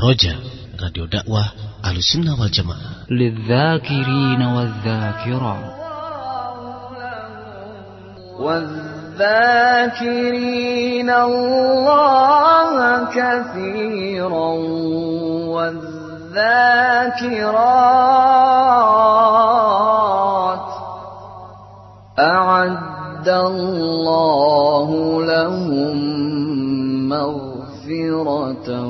Roja, radio dakwah Ahlussunnah wal Jamaah. للذاكرين والذاكرات والذاكرين الله كثيرا والذاكرات أعد الله لهم مغفرة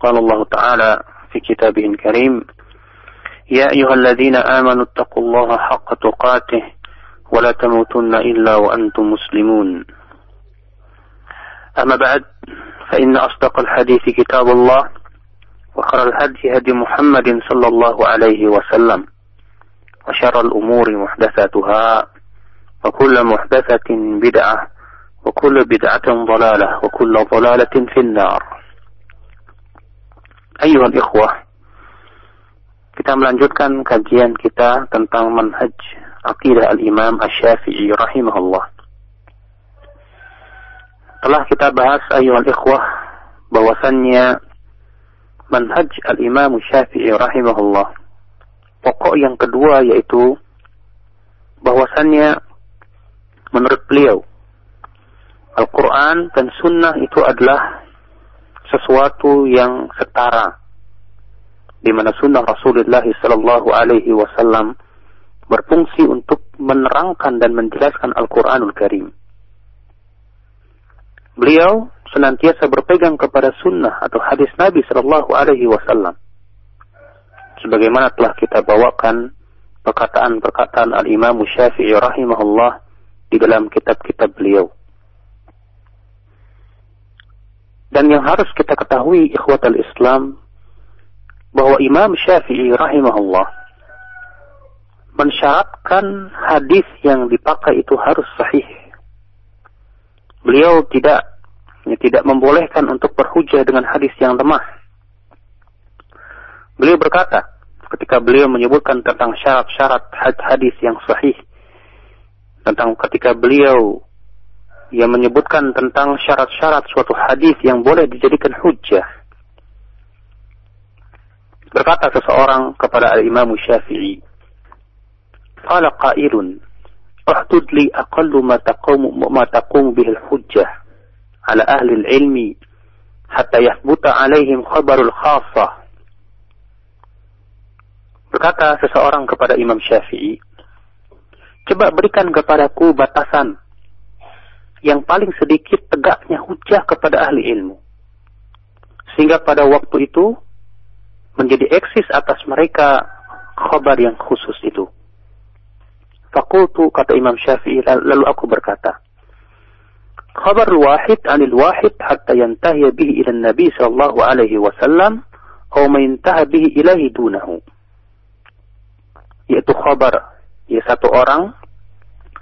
قال الله تعالى في كتابه الكريم يا أيها الذين آمنوا اتقوا الله حق تقاته ولا تموتن إلا وأنتم مسلمون. أما بعد فإن أصدق الحديث كتاب الله وخير الهدي هدي محمد صلى الله عليه وسلم وشر الأمور محدثاتها وكل محدثة بدعة وكل بدعة ضلالة وكل ضلالة في النار. Ayuhal ikhwah, kita melanjutkan kajian kita tentang manhaj aqidah al-imam asy-syafi'i rahimahullah. Telah kita bahas ayuhal ikhwah bahwasannya manhaj al-imam syafi'i rahimahullah. Pokok yang kedua yaitu bahwasannya menurut beliau Al-Quran dan Sunnah itu adalah sesuatu yang setara di mana Sunnah Rasulullah Sallallahu Alaihi Wasallam berfungsi untuk menerangkan dan menjelaskan Al-Quranul Karim. Beliau senantiasa berpegang kepada sunnah atau hadis Nabi Sallallahu Alaihi Wasallam. Sebagaimana telah kita bawakan perkataan-perkataan Al-Imam Syafi'i rahimahullah di dalam kitab-kitab beliau. Dan yang harus kita ketahui ikhwatal Islam bahwa Imam Syafi'i rahimahullah mensyaratkan hadis yang dipakai itu harus sahih. Beliau tidak tidak membolehkan untuk berhujah dengan hadis yang lemah. Beliau berkata, ketika beliau menyebutkan tentang syarat-syarat hadis yang sahih, tentang ketika beliau yang menyebutkan tentang syarat-syarat suatu hadis yang boleh dijadikan hujah. Berkata seseorang kepada Imam Syafi'i, قال قائل احدد لي أقل ما تقوم, ما تقوم به الحجة على أهل العلم حتى يثبت عليهم خبر الخاصة Berkata seseorang kepada Imam Syafi'i, coba berikan kepadaku batasan yang paling sedikit tegaknya hujah kepada ahli ilmu. Sehingga pada waktu itu menjadi eksis atas mereka khabar yang khusus itu. Fakultu kata Imam Syafi'i lalu aku berkata, Khabar wahid anil wahid hatta yantahi bihi ila Nabi sallallahu alaihi wasallam atau mintaha bihi ilahi dunahu. Yaitu khabar ya satu orang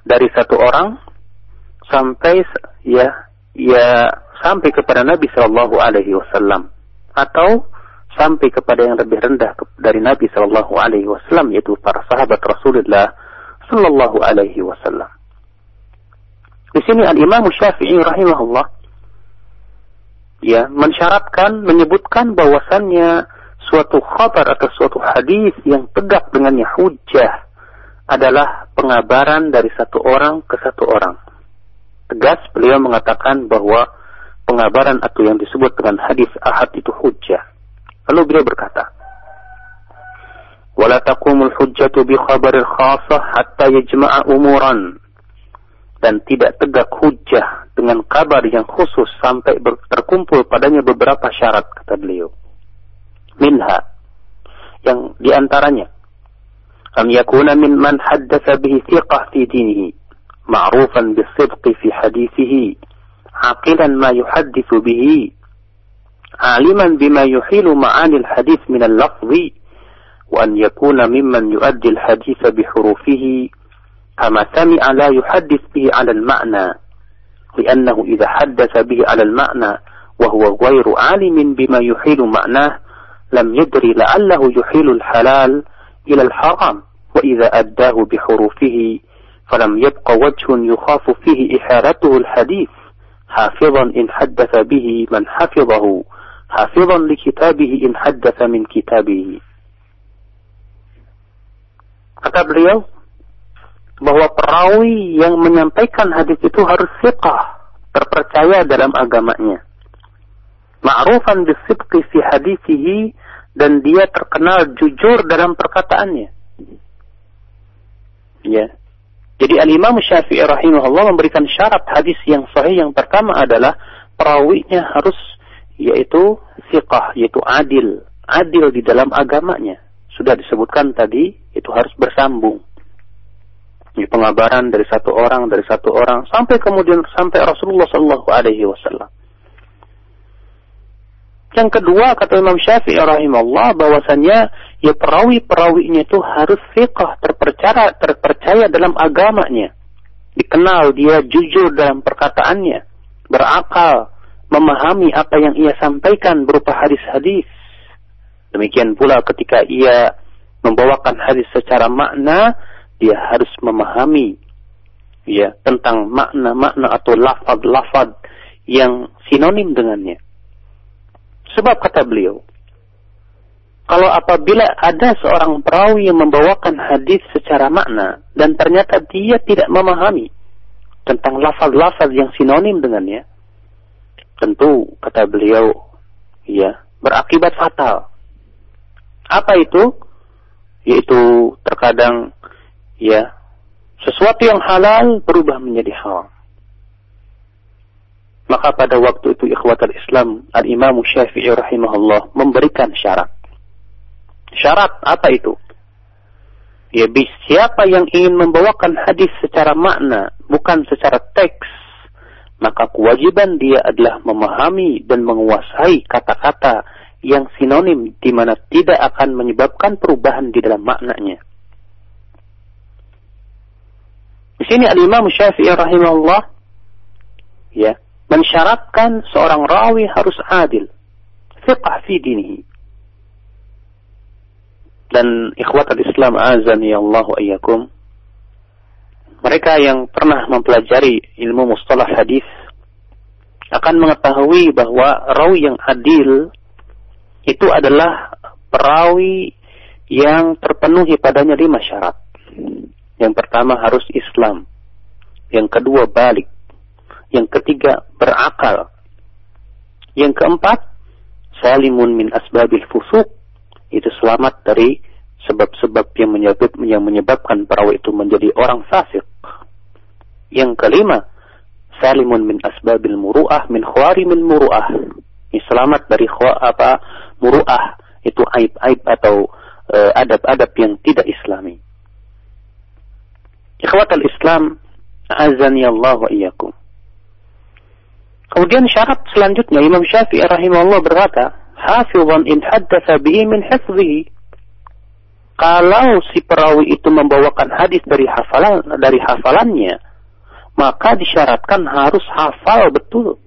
dari satu orang sampai ya ya sampai kepada Nabi sallallahu alaihi wasallam atau sampai kepada yang lebih rendah dari Nabi sallallahu alaihi wasallam yaitu para sahabat Rasulullah sallallahu alaihi wasallam. Di sini Al-Imam Syafi'i rahimahullah ya mensyaratkan menyebutkan bahwasannya suatu khabar atau suatu hadis yang tegak dengannya hujah adalah pengabaran dari satu orang ke satu orang Tegas beliau mengatakan bahwa pengabaran atau yang disebut dengan hadis ahad itu hujah. Lalu beliau berkata, ولا تقوم الحجة بخبر الخاصة حتى يجمع أمورا dan tidak tegak hujah dengan kabar yang khusus sampai terkumpul padanya beberapa syarat kata beliau. Minha yang diantaranya أن يكون من من حدث به ثقة في دينه معروفا بالصدق في حديثه عاقلا ما يحدث به عالما بما يحيل معاني الحديث من اللفظ وأن يكون ممن يؤدي الحديث بحروفه كما سمع لا يحدث به على المعنى لأنه إذا حدث به على المعنى وهو غير عالم بما يحيل معناه لم يدري لعله يحيل الحلال إلى الحرام وإذا أداه بحروفه فلم يبق وجه يخاف فيه إحالته الحديث حافظا إن حدث به من حفظه حافظا لكتابه إن حدث من كتابه Kata beliau bahwa perawi yang menyampaikan hadis itu harus siqah, terpercaya dalam agamanya. Ma'rufan bisibqi fi hadisihi dan dia terkenal jujur dalam perkataannya. Ya. Jadi Al-Imam Syafi'i rahimahullah memberikan syarat hadis yang sahih yang pertama adalah perawinya harus yaitu siqah, yaitu adil. Adil di dalam agamanya. Sudah disebutkan tadi itu harus bersambung. Ini pengabaran dari satu orang dari satu orang sampai kemudian sampai Rasulullah Shallallahu. Yang kedua kata Imam Syafi'i rahimahullah bahwasanya ya perawi-perawinya itu harus fiqh terpercaya terpercaya dalam agamanya. Dikenal dia jujur dalam perkataannya, berakal, memahami apa yang ia sampaikan berupa hadis-hadis. Demikian pula ketika ia membawakan hadis secara makna, dia harus memahami ya tentang makna-makna atau lafaz-lafaz yang sinonim dengannya. Sebab kata beliau, kalau apabila ada seorang perawi yang membawakan hadis secara makna dan ternyata dia tidak memahami tentang lafaz-lafaz yang sinonim dengannya, tentu kata beliau, ya berakibat fatal. Apa itu? yaitu terkadang ya sesuatu yang halal berubah menjadi haram. Maka pada waktu itu ikhwatal Islam Al-Imam Syafi'i rahimahullah memberikan syarat. Syarat apa itu? Ya siapa yang ingin membawakan hadis secara makna, bukan secara teks, maka kewajiban dia adalah memahami dan menguasai kata-kata yang sinonim di mana tidak akan menyebabkan perubahan di dalam maknanya. Di sini Al-Imam Syafi'i rahimahullah ya, mensyaratkan seorang rawi harus adil, fiqh fi dinihi. Dan ikhwat al-Islam azani Allah ayyakum mereka yang pernah mempelajari ilmu mustalah hadis akan mengetahui bahwa rawi yang adil itu adalah perawi yang terpenuhi padanya lima syarat. Yang pertama harus Islam. Yang kedua balik. Yang ketiga berakal. Yang keempat salimun min asbabil fusuk. Itu selamat dari sebab-sebab yang menyebab yang menyebabkan perawi itu menjadi orang fasik. Yang kelima, salimun min asbabil muru'ah min min muru'ah. Ini selamat dari apa muruah itu aib-aib atau uh, adab-adab yang tidak islami. Ikhwatal Islam, azani Allah wa iyyakum. Kemudian syarat selanjutnya Imam Syafi'i rahimahullah berkata, hafizan in haddatsa bihi min hifzihi. Kalau si perawi itu membawakan hadis dari hafalan dari hafalannya, maka disyaratkan harus hafal betul.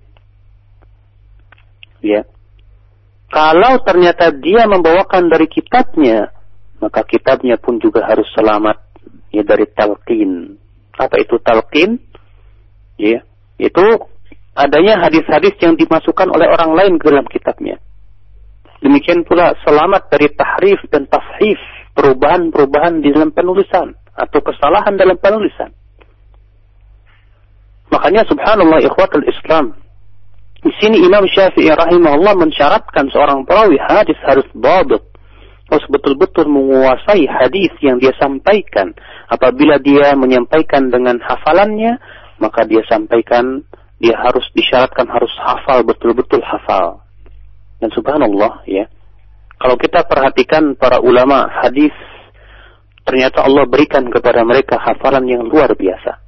Ya. Kalau ternyata dia membawakan dari kitabnya, maka kitabnya pun juga harus selamat ya dari talqin. Apa itu talqin? Ya, itu adanya hadis-hadis yang dimasukkan oleh orang lain ke dalam kitabnya. Demikian pula selamat dari tahrif dan tafhif, perubahan-perubahan di dalam penulisan atau kesalahan dalam penulisan. Makanya subhanallah ikhwatul Islam, di sini Imam Syafi'i rahimahullah mensyaratkan seorang perawi hadis harus babit. Harus betul-betul menguasai hadis yang dia sampaikan. Apabila dia menyampaikan dengan hafalannya, maka dia sampaikan, dia harus disyaratkan harus hafal, betul-betul hafal. Dan subhanallah ya, kalau kita perhatikan para ulama hadis, ternyata Allah berikan kepada mereka hafalan yang luar biasa.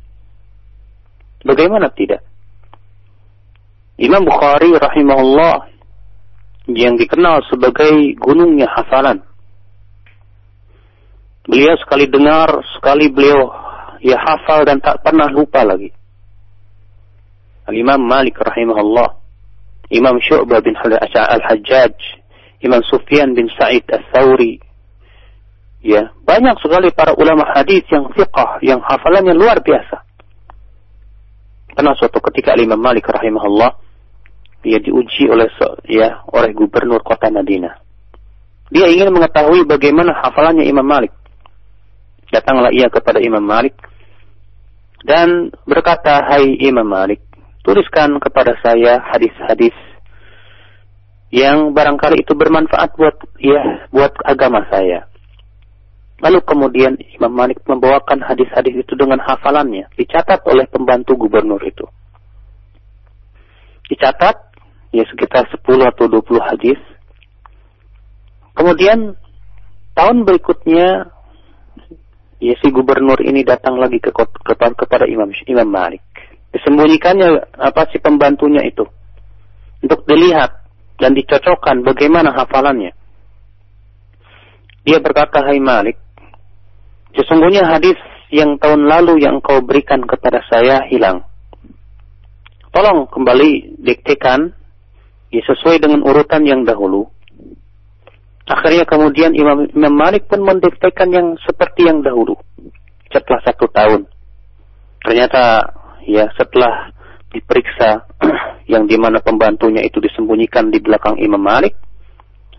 Bagaimana tidak? Imam Bukhari rahimahullah yang dikenal sebagai gunungnya hafalan. Beliau sekali dengar, sekali beliau ya hafal dan tak pernah lupa lagi. Al-Imam Malik rahimahullah, Imam Syu'bah bin Al-Hajjaj, Imam Sufyan bin Sa'id Al-Thawri, ya banyak sekali para ulama hadis yang fiqah, yang hafalannya luar biasa. Karena suatu ketika Imam Malik rahimahullah dia diuji oleh ya oleh gubernur kota Madinah. Dia ingin mengetahui bagaimana hafalannya Imam Malik. Datanglah ia kepada Imam Malik dan berkata, "Hai Imam Malik, tuliskan kepada saya hadis-hadis yang barangkali itu bermanfaat buat ya buat agama saya." Lalu kemudian Imam Malik membawakan hadis-hadis itu dengan hafalannya, dicatat oleh pembantu gubernur itu. Dicatat ya sekitar 10 atau 20 hadis. Kemudian tahun berikutnya ya si gubernur ini datang lagi ke, ke kepada Imam Imam Malik. Disembunyikannya apa si pembantunya itu untuk dilihat dan dicocokkan bagaimana hafalannya. Dia berkata, "Hai Malik, Sesungguhnya hadis yang tahun lalu yang kau berikan kepada saya hilang. Tolong kembali diktekan ya, sesuai dengan urutan yang dahulu. Akhirnya kemudian Imam, Imam Malik pun mendiktekan yang seperti yang dahulu. Setelah satu tahun. Ternyata ya setelah diperiksa yang di mana pembantunya itu disembunyikan di belakang Imam Malik.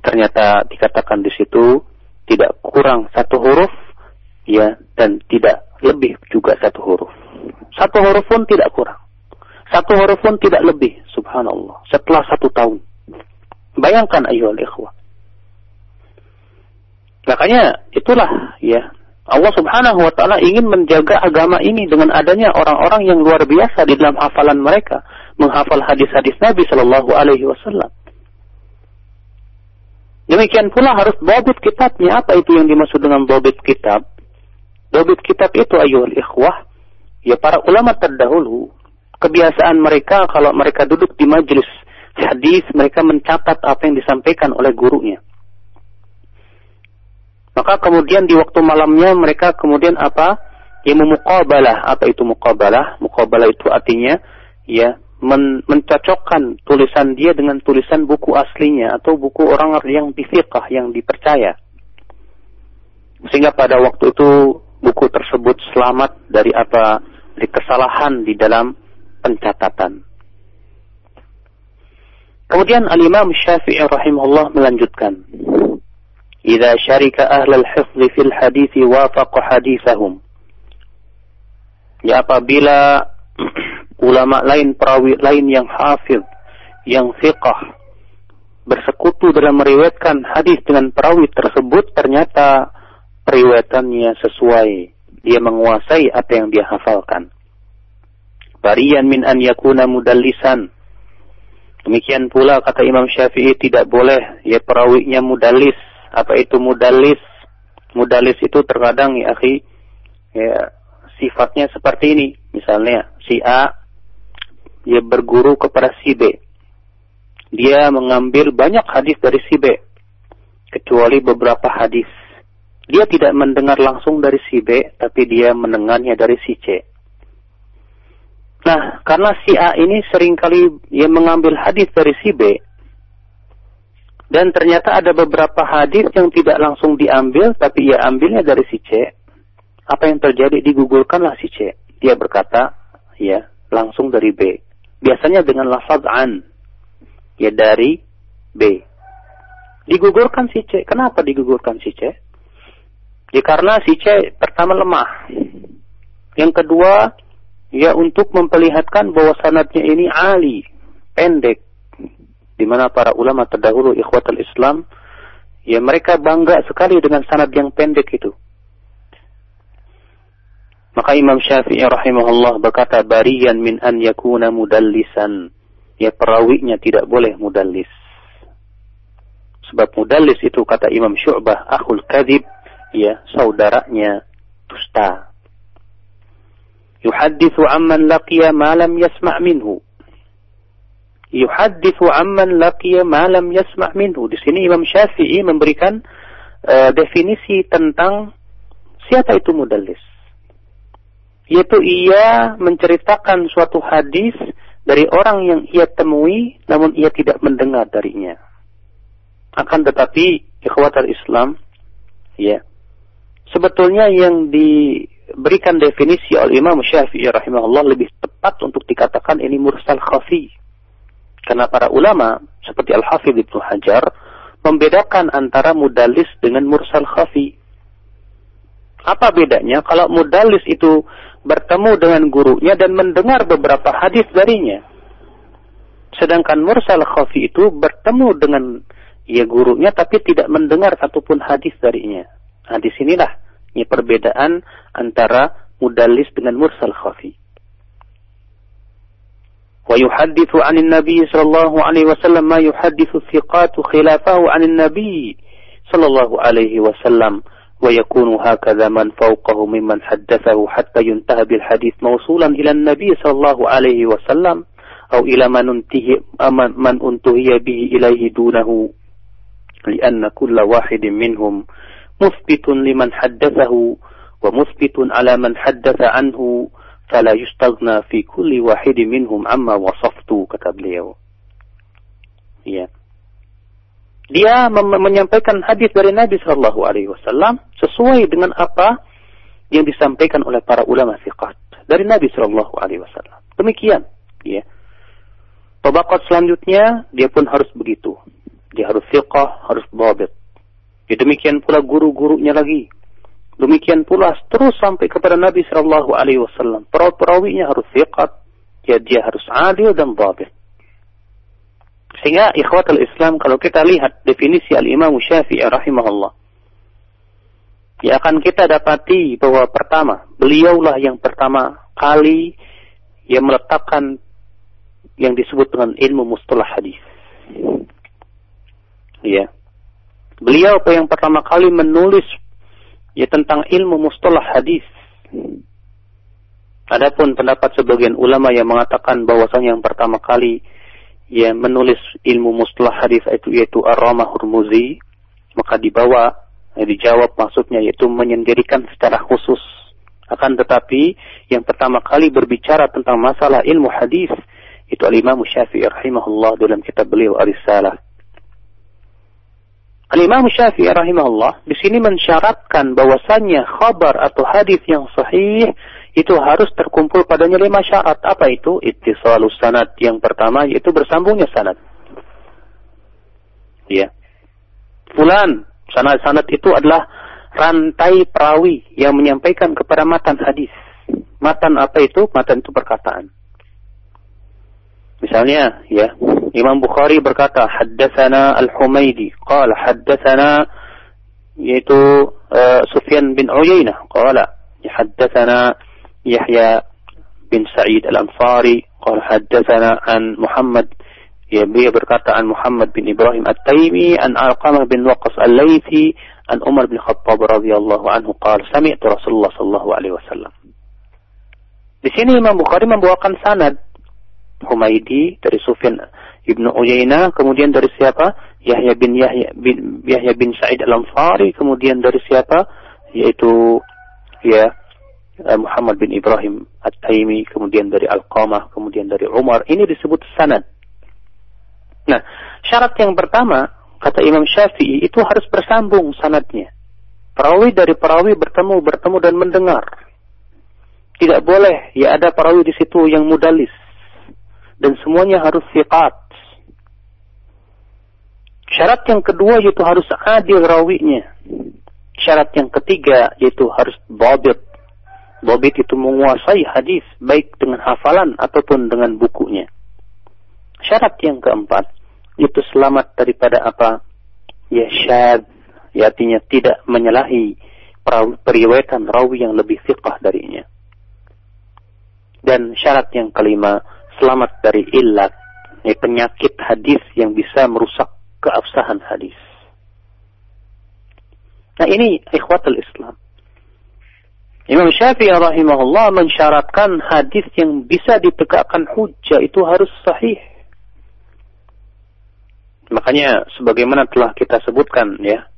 Ternyata dikatakan di situ tidak kurang satu huruf ya dan tidak lebih juga satu huruf. Satu huruf pun tidak kurang. Satu huruf pun tidak lebih, subhanallah. Setelah satu tahun. Bayangkan ayuhal ikhwah. Makanya itulah ya Allah Subhanahu wa taala ingin menjaga agama ini dengan adanya orang-orang yang luar biasa di dalam hafalan mereka, menghafal hadis-hadis Nabi Shallallahu alaihi wasallam. Demikian pula harus dobit kitabnya. Apa itu yang dimaksud dengan dobit kitab? Dobit kitab itu ayuhal ikhwah, ya para ulama terdahulu, kebiasaan mereka kalau mereka duduk di majelis hadis, mereka mencatat apa yang disampaikan oleh gurunya. Maka kemudian di waktu malamnya mereka kemudian apa? Ya memukabalah. Apa itu mukabalah? Mukabalah itu artinya ya men mencocokkan tulisan dia dengan tulisan buku aslinya atau buku orang yang difiqah yang dipercaya. Sehingga pada waktu itu buku tersebut selamat dari apa dari kesalahan di dalam pencatatan. Kemudian Al-Imam Syafi'i rahimahullah melanjutkan. "Idza syarika ahlul hifdhi fil hadithi wafaqa hadithahum." Ya apabila ulama lain perawi lain yang hafid, yang fiqah bersekutu dalam meriwayatkan hadis dengan perawi tersebut ternyata periwayatannya sesuai. Dia menguasai apa yang dia hafalkan. Barian min an yakuna mudallisan. Demikian pula kata Imam Syafi'i tidak boleh ya perawinya mudallis. Apa itu mudallis? Mudallis itu terkadang ya akhi ya sifatnya seperti ini. Misalnya si A dia berguru kepada si B. Dia mengambil banyak hadis dari si B kecuali beberapa hadis dia tidak mendengar langsung dari si B, tapi dia mendengarnya dari si C. Nah, karena si A ini sering kali ia mengambil hadis dari si B, dan ternyata ada beberapa hadis yang tidak langsung diambil, tapi ia ambilnya dari si C. Apa yang terjadi? Digugurkanlah si C. Dia berkata, ya, langsung dari B. Biasanya dengan lafaz an. Ya, dari B. Digugurkan si C. Kenapa digugurkan si C? Ya karena si C pertama lemah. Yang kedua, ya untuk memperlihatkan bahwa sanatnya ini ali, pendek. Di mana para ulama terdahulu ikhwatul Islam, ya mereka bangga sekali dengan sanad yang pendek itu. Maka Imam Syafi'i rahimahullah berkata, barian min an yakuna mudallisan. Ya perawinya tidak boleh mudallis. Sebab mudallis itu kata Imam Syu'bah, akhul kadib, ya saudaranya dusta. Yuhaddithu amman laqiya ma lam yasma' minhu. Yuhaddithu amman laqiya ma lam yasma' minhu. Di sini Imam Syafi'i memberikan uh, definisi tentang siapa itu mudallis. Yaitu ia menceritakan suatu hadis dari orang yang ia temui namun ia tidak mendengar darinya. Akan tetapi ikhwatal Islam ya sebetulnya yang diberikan definisi oleh Imam Syafi'i rahimahullah lebih tepat untuk dikatakan ini mursal khafi. Karena para ulama seperti Al-Hafidh Ibnu Hajar membedakan antara mudalis dengan mursal khafi. Apa bedanya? Kalau mudalis itu bertemu dengan gurunya dan mendengar beberapa hadis darinya. Sedangkan mursal khafi itu bertemu dengan ya gurunya tapi tidak mendengar satupun hadis darinya. Nah, di sinilah ini perbedaan antara mudalis dengan mursal khafi. ويحدث عن النبي صلى الله عليه وسلم ما يحدث الثقات خلافه عن النبي صلى الله عليه وسلم ويكون هكذا من فوقه ممن حدثه حتى ينتهى بالحديث موصولا إلى النبي صلى الله عليه وسلم أو إلى من انتهي, من انتهي به إليه دونه لأن كل واحد منهم مثبت لمن حدثه ومثبت على من حدث عنه فلا يستغنى في كل واحد منهم عما وصفت kata beliau ya dia menyampaikan hadis dari Nabi Shallallahu Alaihi Wasallam sesuai dengan apa yang disampaikan oleh para ulama fiqh dari Nabi Shallallahu Alaihi Wasallam. Demikian, ya. Tobakat selanjutnya dia pun harus begitu. Dia harus fiqh, harus babit. Ya, demikian pula guru-gurunya lagi. Demikian pula terus sampai kepada Nabi Shallallahu Alaihi Wasallam. Perawi-perawinya harus fiqh, ya dia harus adil dan babit. Sehingga ikhwatul Islam kalau kita lihat definisi al-Imam Syafi'i rahimahullah. Ya akan kita dapati bahwa pertama, beliaulah yang pertama kali yang meletakkan yang disebut dengan ilmu mustalah hadis. Ya. Beliau yang pertama kali menulis ya tentang ilmu mustalah hadis. Adapun pendapat sebagian ulama yang mengatakan bahwasanya yang pertama kali ya menulis ilmu mustalah hadis itu yaitu Ar-Ramah Hurmuzi maka dibawa ya, dijawab maksudnya yaitu menyendirikan secara khusus akan tetapi yang pertama kali berbicara tentang masalah ilmu hadis itu Al-Imam Syafi'i rahimahullah dalam kitab beliau Ar-Risalah. Al-Imam Syafi'i rahimahullah di sini mensyaratkan bahwasannya khabar atau hadis yang sahih itu harus terkumpul padanya lima syarat. Apa itu? Ittisalus sanad. Yang pertama yaitu bersambungnya sanad. Ya. Fulan, sanad-sanad itu adalah rantai perawi yang menyampaikan kepada matan hadis. Matan apa itu? Matan itu perkataan. Misalnya, ya, Imam Bukhari berkata, Haddasana Al-Humaydi, Qala Haddasana, yaitu uh, Sufyan bin Uyainah, Qala Haddasana Yahya bin Sa'id Al-Ansari, Qala Haddasana An Muhammad, ya, dia berkata An Muhammad bin Ibrahim At-Taimi An Alqamah bin Waqas Al-Laythi, An Umar bin Khattab radhiyallahu anhu, Qala Sami'tu Rasulullah sallallahu alaihi wasallam. Di sini Imam Bukhari membawakan sanad Humaidi dari Sufyan Ibnu Uyainah kemudian dari siapa Yahya bin Yahya bin Yahya bin Sa'id Al-Ansari kemudian dari siapa yaitu ya Eh, Muhammad bin Ibrahim At-Taimi, kemudian dari Al-Qamah, kemudian dari Umar. Ini disebut sanad. Nah, syarat yang pertama, kata Imam Syafi'i, itu harus bersambung sanadnya. Perawi dari perawi bertemu, bertemu dan mendengar. Tidak boleh, ya ada perawi di situ yang mudalis. Dan semuanya harus siqat. Syarat yang kedua yaitu harus adil rawinya. Syarat yang ketiga yaitu harus babit Bobit itu menguasai hadis baik dengan hafalan ataupun dengan bukunya. Syarat yang keempat itu selamat daripada apa? Ya syad, ya artinya tidak menyalahi periwayatan rawi yang lebih fiqah darinya. Dan syarat yang kelima, selamat dari illat, ya, penyakit hadis yang bisa merusak keabsahan hadis. Nah ini ikhwatul Islam. Imam Syafi'i rahimahullah mensyaratkan hadis yang bisa ditegakkan hujah itu harus sahih. Makanya sebagaimana telah kita sebutkan ya,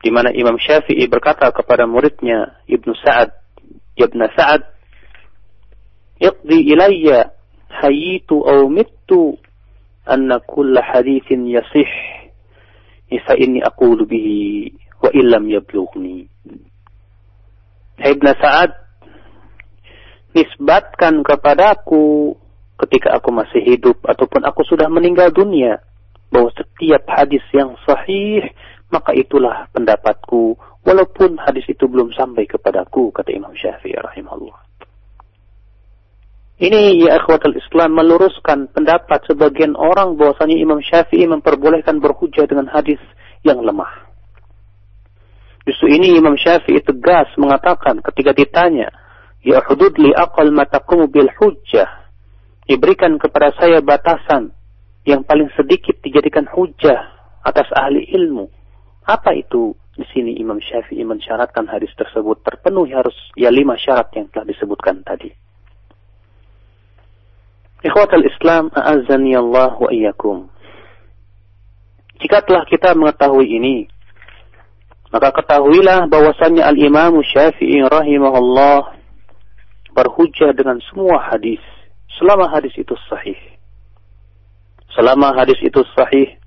di mana Imam Syafi'i berkata kepada muridnya Ibnu Sa'ad, Ibnu Sa'ad, "Iqdi ilayya hayitu aw mittu kulla hadithin yasih fa inni aqulu bihi wa illam yablughni." Ibnu Sa'ad nisbatkan kepadaku ketika aku masih hidup ataupun aku sudah meninggal dunia bahwa setiap hadis yang sahih maka itulah pendapatku walaupun hadis itu belum sampai kepadaku kata Imam Syafi'i rahimahullah. Ini ya akhwatul Islam meluruskan pendapat sebagian orang bahwasanya Imam Syafi'i memperbolehkan berhujah dengan hadis yang lemah. Justru ini Imam Syafi'i tegas mengatakan ketika ditanya, "Ya hudud li aqal mataqumu bil hujjah?" diberikan kepada saya batasan yang paling sedikit dijadikan hujah atas ahli ilmu. Apa itu? Di sini Imam Syafi'i mensyaratkan hadis tersebut terpenuhi harus ya lima syarat yang telah disebutkan tadi. Ikhwatal Islam, a'azzani Allah wa iyyakum. Jika telah kita mengetahui ini, maka ketahuilah bahwasannya Al-Imam Syafi'i rahimahullah berhujah dengan semua hadis selama hadis itu sahih. Selama hadis itu sahih,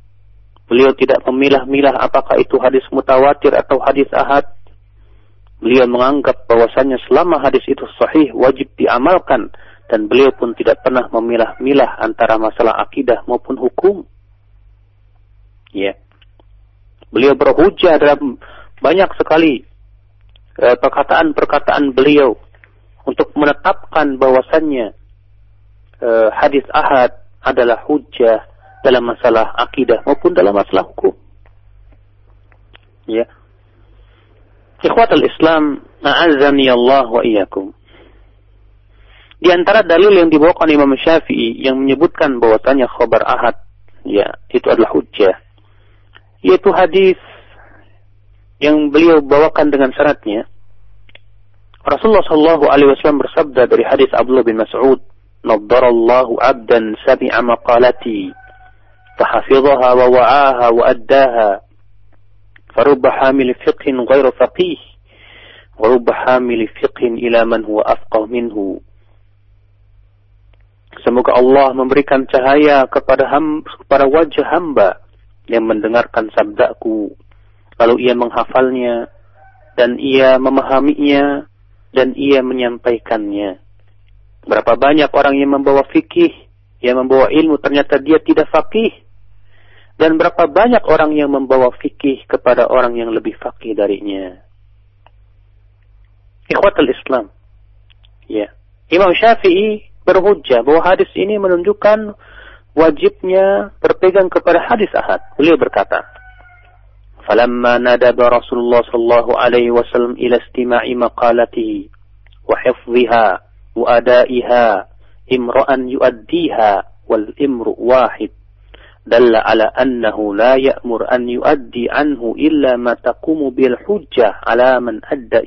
beliau tidak memilah-milah apakah itu hadis mutawatir atau hadis ahad. Beliau menganggap bahwasannya selama hadis itu sahih wajib diamalkan dan beliau pun tidak pernah memilah-milah antara masalah akidah maupun hukum. Ya. Beliau berhujah dalam banyak sekali eh, perkataan-perkataan beliau untuk menetapkan bahwasannya uh, hadis ahad adalah hujah dalam masalah akidah maupun dalam masalah hukum. Ya. Ikhwatul Islam, a'azzani Allah wa iyyakum. Di antara dalil yang dibawa oleh Imam Syafi'i yang menyebutkan bahwasanya khabar ahad, ya, itu adalah hujjah. Yaitu hadis yang beliau bawakan dengan syaratnya. Rasulullah Shallallahu Alaihi Wasallam bersabda dari hadis Abdullah bin Mas'ud, "Nadarallahu abdan sami'a maqalati, fahafidhaha wa wa'aha wa addaha, farubba hamil fiqhin ghairu faqih, warubba hamil fiqhin ila man huwa afqah minhu." Semoga Allah memberikan cahaya kepada, ham, kepada wajah hamba yang mendengarkan sabdaku, lalu ia menghafalnya, dan ia memahaminya, dan ia menyampaikannya. Berapa banyak orang yang membawa fikih, yang membawa ilmu, ternyata dia tidak fakih. Dan berapa banyak orang yang membawa fikih kepada orang yang lebih fakih darinya. Ikhwatul Islam. Ya. Imam Syafi'i berhujah bahwa hadis ini menunjukkan wajibnya berpegang kepada hadis ahad. Beliau berkata, "Falamma nadaba Rasulullah sallallahu alaihi wasallam ila istima'i maqalatihi wa hifdhiha wa ada'iha imra'an yu'addiha wal imru wahid." Dalla ala annahu la ya'mur an yu'addi anhu illa ma taqumu bil hujjah ala man adda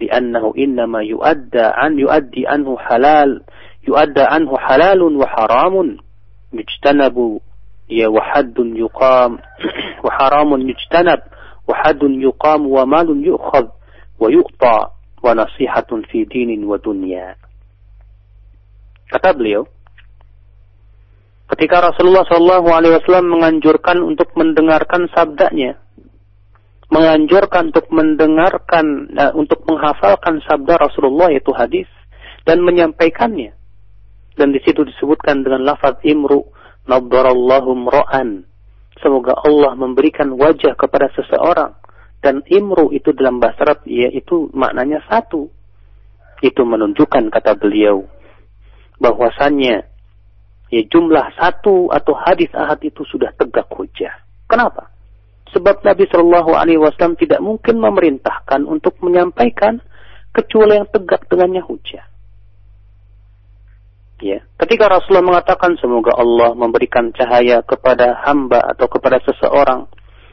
لأنه إنما يؤدى عن يؤدي عنه حلال يؤدى عنه حلال وحرام يجتنب وحد يقام وحرام يجتنب وحد يقام ومال يؤخذ ويقطع wa nasihatun fi dinin wa dunya. Kata beliau, ketika Rasulullah Shallallahu Alaihi Wasallam menganjurkan untuk mendengarkan sabdanya, menganjurkan untuk mendengarkan, uh, untuk menghafalkan sabda Rasulullah yaitu hadis dan menyampaikannya. Dan di situ disebutkan dengan lafaz imru, nadarallahu mra'an. Semoga Allah memberikan wajah kepada seseorang dan imru itu dalam bahasa Arab yaitu maknanya satu. Itu menunjukkan kata beliau bahwasannya ya jumlah satu atau hadis ahad itu sudah tegak hujah. Kenapa? Sebab Nabi Shallallahu Alaihi Wasallam tidak mungkin memerintahkan untuk menyampaikan kecuali yang tegak dengannya hujah. Ya, ketika Rasulullah mengatakan semoga Allah memberikan cahaya kepada hamba atau kepada seseorang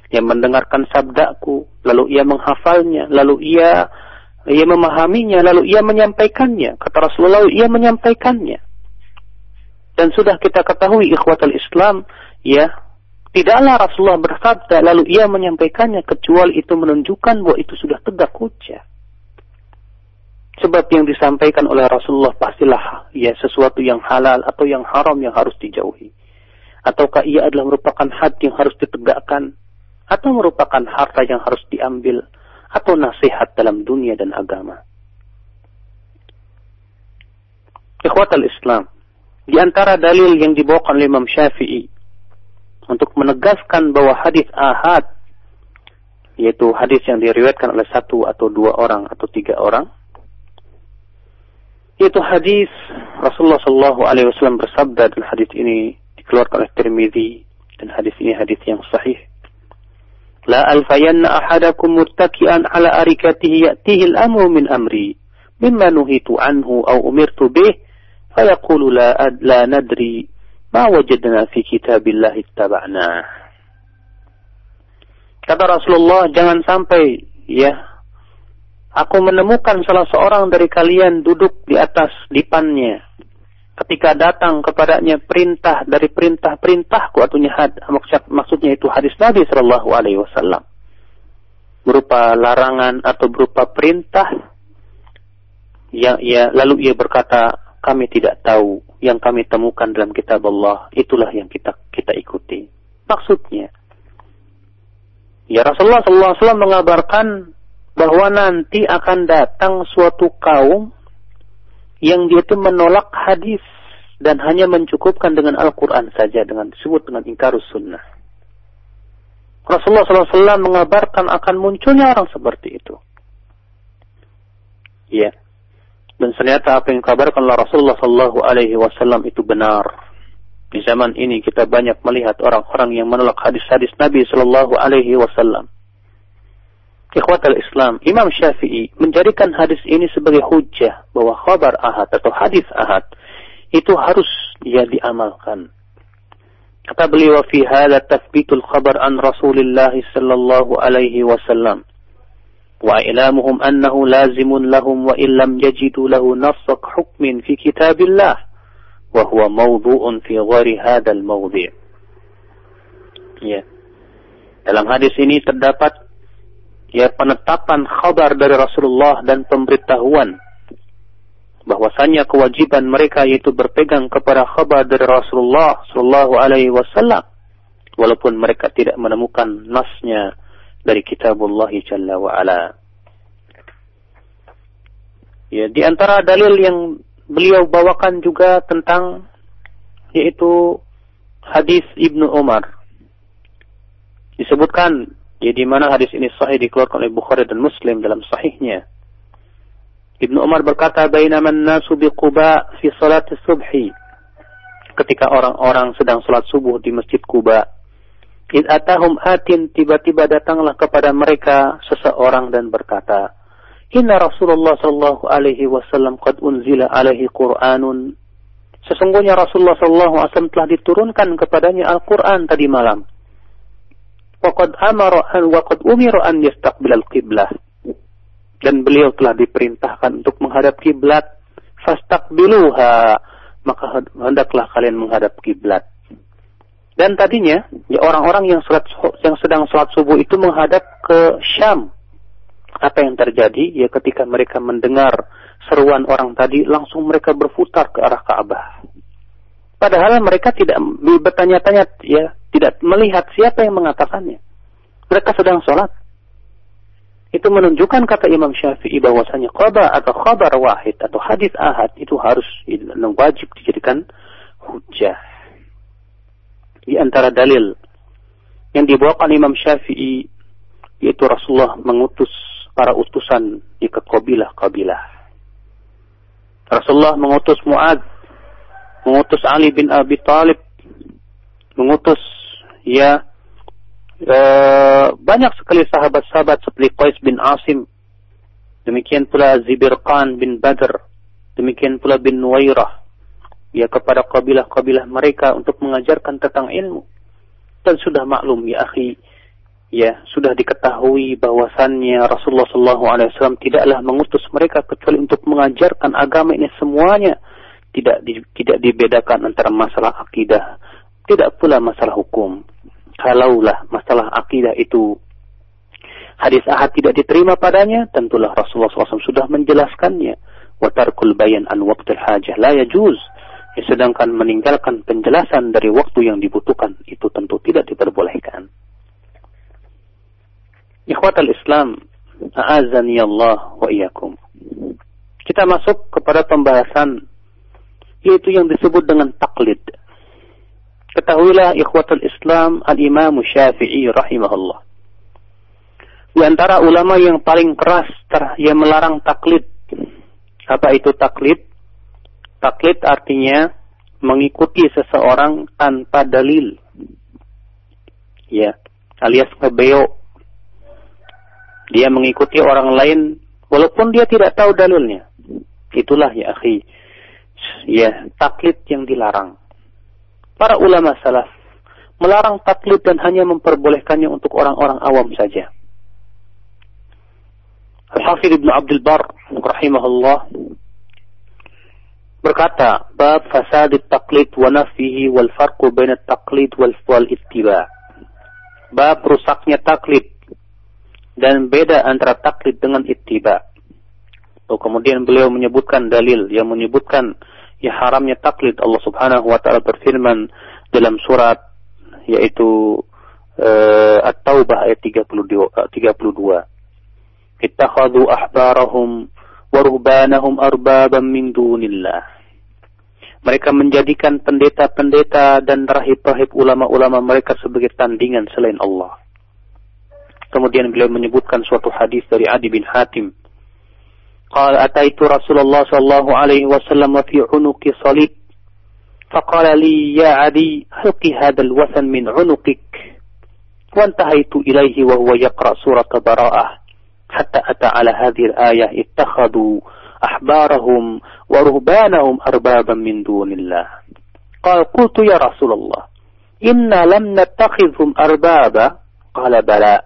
yang mendengarkan sabdaku, lalu ia menghafalnya, lalu ia ia memahaminya, lalu ia menyampaikannya. Kata Rasulullah, ia menyampaikannya. Dan sudah kita ketahui ikhwatal Islam, ya, tidaklah Rasulullah bersabda lalu ia menyampaikannya kecuali itu menunjukkan bahwa itu sudah tegak hujah. Sebab yang disampaikan oleh Rasulullah pastilah ya sesuatu yang halal atau yang haram yang harus dijauhi. Ataukah ia adalah merupakan had yang harus ditegakkan atau merupakan harta yang harus diambil atau nasihat dalam dunia dan agama. Ikhwatal Islam, di antara dalil yang dibawakan oleh Imam Syafi'i untuk menegaskan bahwa hadis ahad yaitu hadis yang diriwayatkan oleh satu atau dua orang atau tiga orang yaitu hadis Rasulullah Shallallahu Alaihi Wasallam bersabda dan hadis ini dikeluarkan oleh Tirmidzi dan hadis ini hadis yang sahih. La alfayanna ahadakum murtaki'an ala arikatihi ya'tihi al-amru min amri mimma nuhitu anhu aw umirtu bih fayaqulu la, la nadri Ma wajadna fi kitabillah ittaba'na. Kata Rasulullah, jangan sampai ya aku menemukan salah seorang dari kalian duduk di atas dipannya ketika datang kepadanya perintah dari perintah-perintahku artinya had, maksudnya itu hadis Nabi Shallallahu alaihi wasallam berupa larangan atau berupa perintah ya ya lalu ia berkata kami tidak tahu yang kami temukan dalam kitab Allah itulah yang kita kita ikuti maksudnya ya Rasulullah SAW mengabarkan bahwa nanti akan datang suatu kaum yang dia itu menolak hadis dan hanya mencukupkan dengan Al-Quran saja dengan disebut dengan ingkarus sunnah. Rasulullah SAW mengabarkan akan munculnya orang seperti itu. Ya. Dan ternyata apa yang dikabarkan oleh Rasulullah Sallallahu Alaihi Wasallam itu benar. Di zaman ini kita banyak melihat orang-orang yang menolak hadis-hadis Nabi Sallallahu Alaihi Wasallam. Islam, Imam Syafi'i menjadikan hadis ini sebagai hujah bahwa khabar ahad atau hadis ahad itu harus dia diamalkan. Kata beliau, "Fi tathbitul khabar an Rasulillah sallallahu alaihi wasallam." وإعلامهم أنه لازم لهم وإن لم يجدوا له نص حكم في كتاب الله وهو موضوع في غير هذا الموضع ya dalam hadis ini terdapat ya penetapan khabar dari Rasulullah dan pemberitahuan bahwasanya kewajiban mereka yaitu berpegang kepada khabar dari Rasulullah Shallallahu Alaihi Wasallam walaupun mereka tidak menemukan nasnya dari kitabullah jalla wa ala. Ya, di antara dalil yang beliau bawakan juga tentang yaitu hadis Ibnu Umar. Disebutkan ya di mana hadis ini sahih dikeluarkan oleh Bukhari dan Muslim dalam sahihnya. Ibnu Umar berkata, "Bainama an-nasu bi Quba fi salat subhi." Ketika orang-orang sedang salat subuh di Masjid Kuba, Id atin tiba-tiba datanglah kepada mereka seseorang dan berkata, Inna Rasulullah sallallahu alaihi wasallam qad unzila alaihi Qur'anun. Sesungguhnya Rasulullah sallallahu alaihi wasallam telah diturunkan kepadanya Al-Qur'an tadi malam. Waqad amara an waqad umira an yastaqbil al-qiblah. Dan beliau telah diperintahkan untuk menghadap kiblat. Fastaqbiluha. Maka hendaklah kalian menghadap kiblat. Dan tadinya ya orang-orang yang yang sedang sholat subuh itu menghadap ke Syam. Apa yang terjadi? Ya ketika mereka mendengar seruan orang tadi, langsung mereka berputar ke arah Ka'bah. Padahal mereka tidak bertanya-tanya, ya tidak melihat siapa yang mengatakannya. Mereka sedang sholat. Itu menunjukkan kata Imam Syafi'i bahwasanya khabar atau khabar wahid atau hadis ahad itu harus wajib dijadikan hujah di antara dalil yang dibawakan Imam Syafi'i yaitu Rasulullah mengutus para utusan di ke kabilah-kabilah. Rasulullah mengutus Muad, mengutus Ali bin Abi Talib, mengutus ya e, banyak sekali sahabat-sahabat seperti Qais bin Asim, demikian pula Zibirqan bin Badr, demikian pula bin Nuwairah, ya kepada kabilah-kabilah mereka untuk mengajarkan tentang ilmu. Dan sudah maklum ya akhi, ya sudah diketahui bahwasannya Rasulullah SAW tidaklah mengutus mereka kecuali untuk mengajarkan agama ini semuanya tidak di, tidak dibedakan antara masalah akidah, tidak pula masalah hukum. Kalaulah masalah akidah itu hadis ahad tidak diterima padanya, tentulah Rasulullah SAW sudah menjelaskannya. Watarkul bayan an waqtil hajah la yajuz. Sedangkan meninggalkan penjelasan dari waktu yang dibutuhkan itu tentu tidak diperbolehkan. Ikhwatal Islam, a'azani Allah wa iyyakum. Kita masuk kepada pembahasan yaitu yang disebut dengan taklid. Ketahuilah ikhwatul Islam al-Imam Syafi'i rahimahullah. Di antara ulama yang paling keras yang melarang taklid. Apa itu taklid? Taklid artinya mengikuti seseorang tanpa dalil. Ya, alias ngebeo. Dia mengikuti orang lain walaupun dia tidak tahu dalilnya. Itulah ya akhi. Ya, taklid yang dilarang. Para ulama salaf melarang taklid dan hanya memperbolehkannya untuk orang-orang awam saja. Al-Hafidh Ibn Abdul Bar rahimahullah berkata bab fasad taklid wa nafihi wal farqu bain taklid wal wal ittiba. Bab rusaknya taklid dan beda antara taklid dengan ittiba. Oh, kemudian beliau menyebutkan dalil yang menyebutkan ya haramnya taklid Allah Subhanahu wa taala berfirman dalam surat yaitu uh, At-Taubah ayat 32 32 ittakhadhu ahbarahum wa ruhbanahum arbaban min dunillah mereka menjadikan pendeta-pendeta dan rahib-rahib ulama-ulama mereka sebagai tandingan selain Allah. Kemudian beliau menyebutkan suatu hadis dari Adi bin Hatim. Qala ataitu Rasulullah sallallahu alaihi wasallam wa fi unuqi salib. Faqala li ya Adi halqi hadzal wasan min unuqik. Wa ilaihi wa huwa yaqra surat Bara'ah. Hatta ata ala hadhihi al-ayah ittakhadhu أحبارهم ورهبانهم أربابا من دون الله. قال قلت يا رسول الله إنا لم نتخذهم أربابا. قال بلى.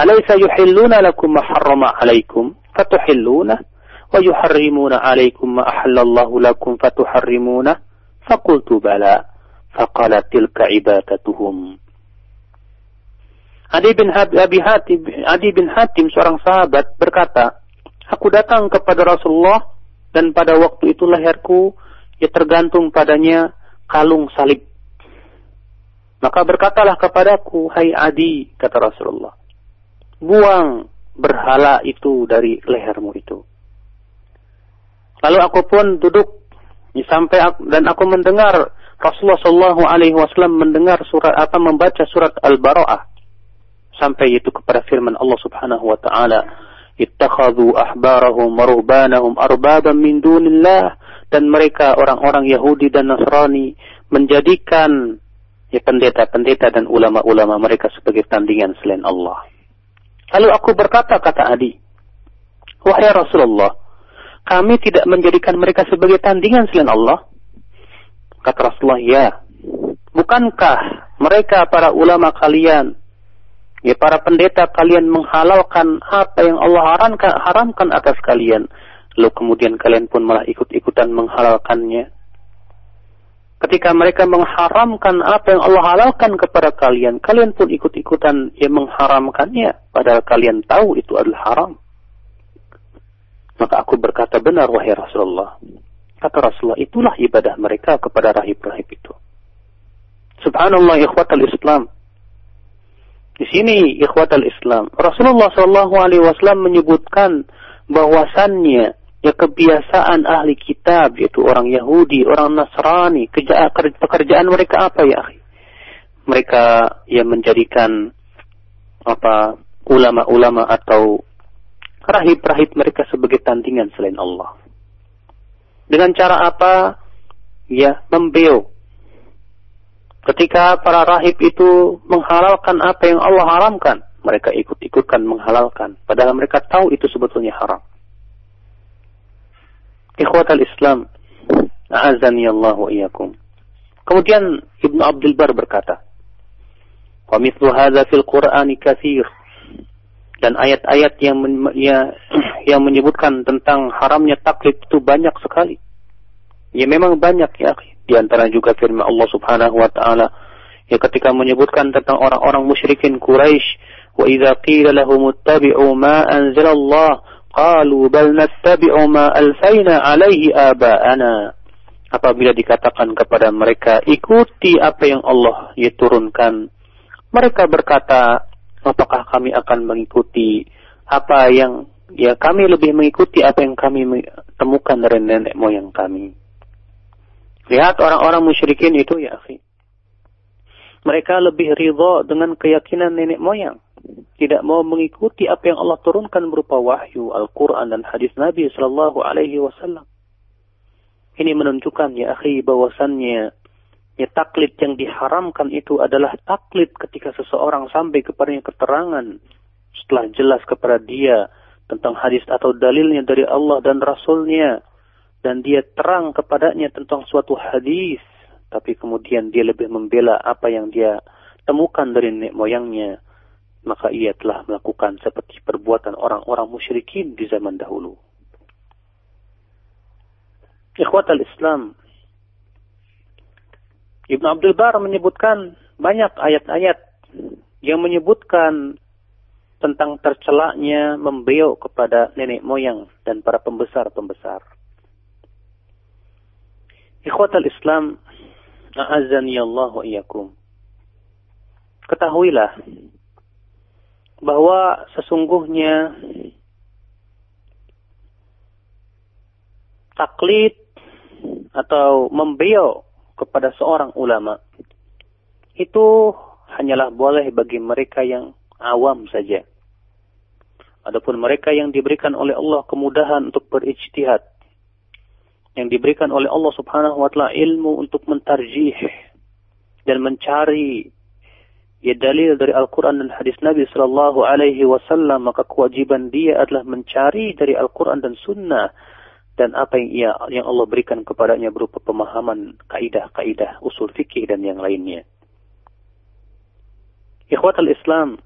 أليس يحلون لكم ما حرم عليكم؟ فتحلونه ويحرمون عليكم ما أحل الله لكم فتحرمونه؟ فقلت بلى. فقال تلك عبادتهم. Adi bin Abi Hatim, Adi bin Hatim seorang sahabat berkata, Aku datang kepada Rasulullah dan pada waktu itu leherku ya tergantung padanya kalung salib. Maka berkatalah kepadaku, hai Adi, kata Rasulullah, buang berhala itu dari lehermu itu. Lalu aku pun duduk sampai aku, dan aku mendengar Rasulullah Shallallahu Alaihi Wasallam mendengar surat apa membaca surat Al-Bara'ah sampai itu kepada firman Allah Subhanahu Wa Taala ittakhadhu ahbarahum wa ruhbanahum arbaban min dunillah dan mereka orang-orang Yahudi dan Nasrani menjadikan ya pendeta-pendeta dan ulama-ulama mereka sebagai tandingan selain Allah. Lalu aku berkata kata Adi, wahai Rasulullah, kami tidak menjadikan mereka sebagai tandingan selain Allah. Kata Rasulullah, ya. Bukankah mereka para ulama kalian Ya para pendeta kalian menghalalkan apa yang Allah haramkan, haramkan atas kalian. Lalu kemudian kalian pun malah ikut-ikutan menghalalkannya. Ketika mereka mengharamkan apa yang Allah halalkan kepada kalian, kalian pun ikut-ikutan yang mengharamkannya. Padahal kalian tahu itu adalah haram. Maka aku berkata benar wahai Rasulullah. Kata Rasulullah, itulah ibadah mereka kepada rahib-rahib itu. Subhanallah ikhwatal Islam. Di sini ikhwatal Islam. Rasulullah Shallallahu Alaihi Wasallam menyebutkan bahwasannya ya kebiasaan ahli kitab yaitu orang Yahudi, orang Nasrani, pekerjaan mereka apa ya? Mereka yang menjadikan apa ulama-ulama atau rahib-rahib mereka sebagai tandingan selain Allah. Dengan cara apa? Ya, membeo Ketika para rahib itu menghalalkan apa yang Allah haramkan, mereka ikut-ikutkan menghalalkan. Padahal mereka tahu itu sebetulnya haram. Ikhwatal Islam, a'azani Allah wa. Kemudian Ibnu Abdul Bar berkata, "Wa mithlu hadza fil Qur'ani katsir." Dan ayat-ayat yang men, ya, yang menyebutkan tentang haramnya taklid itu banyak sekali. Ya memang banyak ya, di antara juga firman Allah Subhanahu wa taala ya ketika menyebutkan tentang orang-orang musyrikin Quraisy, wa idza qila lahum ittabi'u ma anzalallah qalu bal nattabi'u ma alfayna alaihi aba'ana. Apabila dikatakan kepada mereka, ikuti apa yang Allah ya turunkan. Mereka berkata, apakah kami akan mengikuti apa yang ya kami lebih mengikuti apa yang kami temukan dari nenek moyang kami. Lihat orang-orang musyrikin itu ya akhi. Mereka lebih ridho dengan keyakinan nenek moyang. Tidak mau mengikuti apa yang Allah turunkan berupa wahyu, Al-Quran dan hadis Nabi Sallallahu Alaihi Wasallam. Ini menunjukkan ya akhi bahwasannya ya taklid yang diharamkan itu adalah taklid ketika seseorang sampai kepadanya keterangan setelah jelas kepada dia tentang hadis atau dalilnya dari Allah dan Rasulnya dan dia terang kepadanya tentang suatu hadis tapi kemudian dia lebih membela apa yang dia temukan dari nenek moyangnya maka ia telah melakukan seperti perbuatan orang-orang musyrikin di zaman dahulu. Ikhwat al-Islam. Ibn Abdul Bar menyebutkan banyak ayat-ayat yang menyebutkan tentang tercelaknya membeok kepada nenek moyang dan para pembesar-pembesar. Ikhwatal Islam, a'azani Allah wa iyakum. Ketahuilah bahwa sesungguhnya taklid atau membeo kepada seorang ulama itu hanyalah boleh bagi mereka yang awam saja. Adapun mereka yang diberikan oleh Allah kemudahan untuk berijtihad yang diberikan oleh Allah Subhanahu wa taala ilmu untuk mentarjih dan mencari ya dalil dari Al-Qur'an dan hadis Nabi sallallahu alaihi wasallam maka kewajiban dia adalah mencari dari Al-Qur'an dan sunnah dan apa yang ia yang Allah berikan kepadanya berupa pemahaman kaidah-kaidah usul fikih dan yang lainnya. Ikhwatal Islam,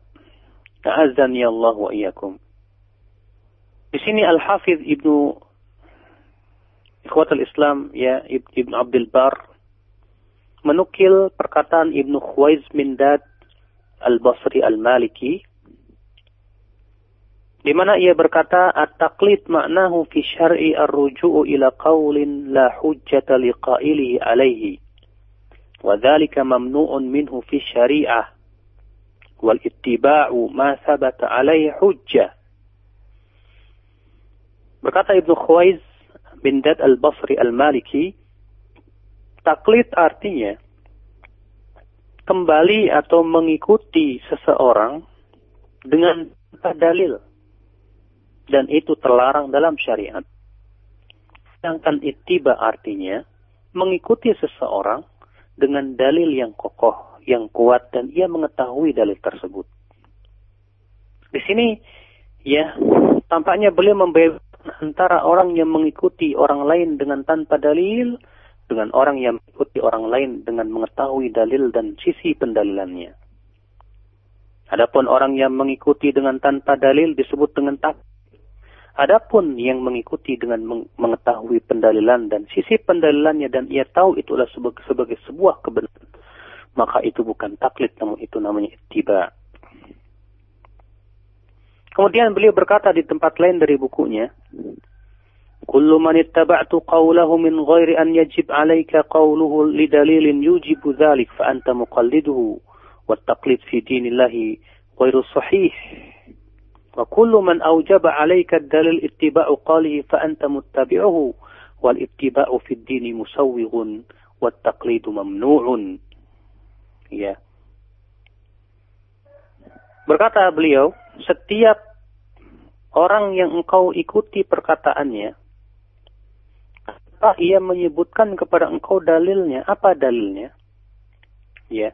a'azzani Allah wa iyyakum. Di sini Al-Hafidh Ibnu Ikhwatul Islam ya Ibn Abdul Bar menukil perkataan Ibnu Khuwaiz Mindad Al-Basri Al-Maliki di mana ia berkata at-taqlid maknahu fi syar'i ar-ruju'u ila qawlin la hujjata liqa'ilihi alaihi wa dhalika mamnu'un minhu fi syari'ah wal ittiba'u ma thabata alaihi hujjah. Berkata Ibnu Khuwaiz bin Dad al-Basri al-Maliki, taklid artinya kembali atau mengikuti seseorang dengan dalil. Dan itu terlarang dalam syariat. Sedangkan ittiba artinya mengikuti seseorang dengan dalil yang kokoh, yang kuat, dan ia mengetahui dalil tersebut. Di sini, ya, tampaknya beliau membebaskan antara orang yang mengikuti orang lain dengan tanpa dalil dengan orang yang mengikuti orang lain dengan mengetahui dalil dan sisi pendalilannya. Adapun orang yang mengikuti dengan tanpa dalil disebut dengan tak. Adapun yang mengikuti dengan mengetahui pendalilan dan sisi pendalilannya dan ia tahu itu adalah sebagai, sebuah kebenaran, maka itu bukan taklid namun itu namanya ittiba. Kemudian beliau berkata di tempat lain dari bukunya, "Kullu man ittaba'tu qawlahu min ghairi an yajib 'alayka qawluhu lidalilin yujibu dhalik fa anta muqalliduhu wa taqlid fi dinillahi ghairu sahih." وكل من أوجب عليك الدليل اتباع قاله فأنت متبعه والاتباع في الدين مسوغ والتقليد ممنوع ya berkata beliau setiap orang yang engkau ikuti perkataannya, apa ia menyebutkan kepada engkau dalilnya? Apa dalilnya? Ya.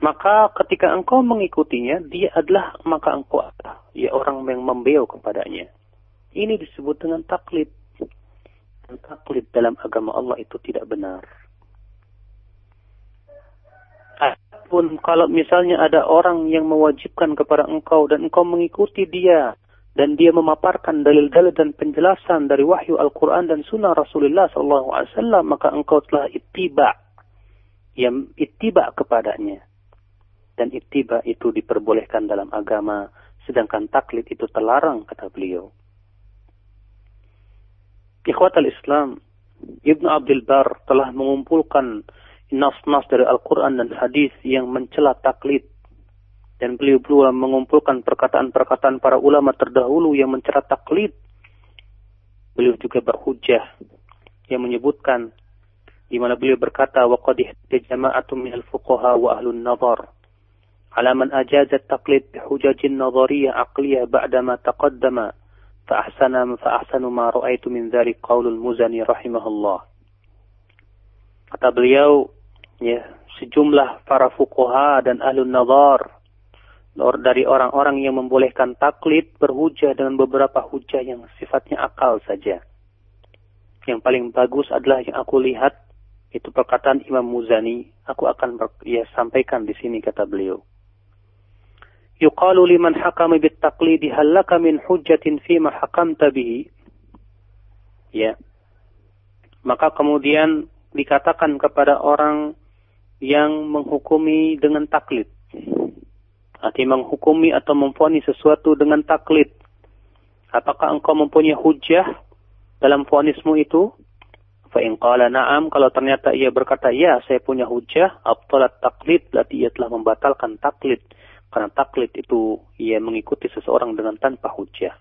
Maka ketika engkau mengikutinya, dia adalah maka engkau adalah ya orang yang membeo kepadanya. Ini disebut dengan taklid. Dan taklid dalam agama Allah itu tidak benar. Pun kalau misalnya ada orang yang mewajibkan kepada engkau dan engkau mengikuti dia dan dia memaparkan dalil-dalil dan penjelasan dari wahyu Al-Quran dan Sunnah Rasulullah SAW, maka engkau telah ittiba, yang ittiba kepadanya. Dan ittiba itu diperbolehkan dalam agama, sedangkan taklid itu terlarang, kata beliau. Ikhwatal Islam, Ibnu Abdul Bar telah mengumpulkan nas-nas dari Al-Quran dan hadis yang mencela taklid. Dan beliau pula mengumpulkan perkataan-perkataan para ulama terdahulu yang mencela taklid. Beliau juga berhujah. Yang menyebutkan di mana beliau berkata wa qad jama'atun minal fuqaha wa ahlun nazar. Ala man ajaza taqlid bi hujajin nazariyah aqliyah ba'da ma taqaddama fa ahsana fa ahsanu ma ra'aitu min dzalik qaulul muzani rahimahullah. Kata beliau ya sejumlah para fuqaha dan ahlun nazar dari orang-orang yang membolehkan taklid berhujah dengan beberapa hujah yang sifatnya akal saja. Yang paling bagus adalah yang aku lihat itu perkataan Imam Muzani. Aku akan ber, ya, sampaikan di sini kata beliau. Yuqalu liman hakama bit taqlidi hal laka min hujjatin fima hakamta bihi. Ya. Maka kemudian dikatakan kepada orang yang menghukumi dengan taklid Artinya menghukumi atau mempunyai sesuatu dengan taklid. Apakah engkau mempunyai hujah dalam fonismu itu? Fa'in qala na'am, kalau ternyata ia berkata, ya saya punya hujah, abtalat taklid, berarti ia telah membatalkan taklid. Karena taklid itu ia mengikuti seseorang dengan tanpa hujah.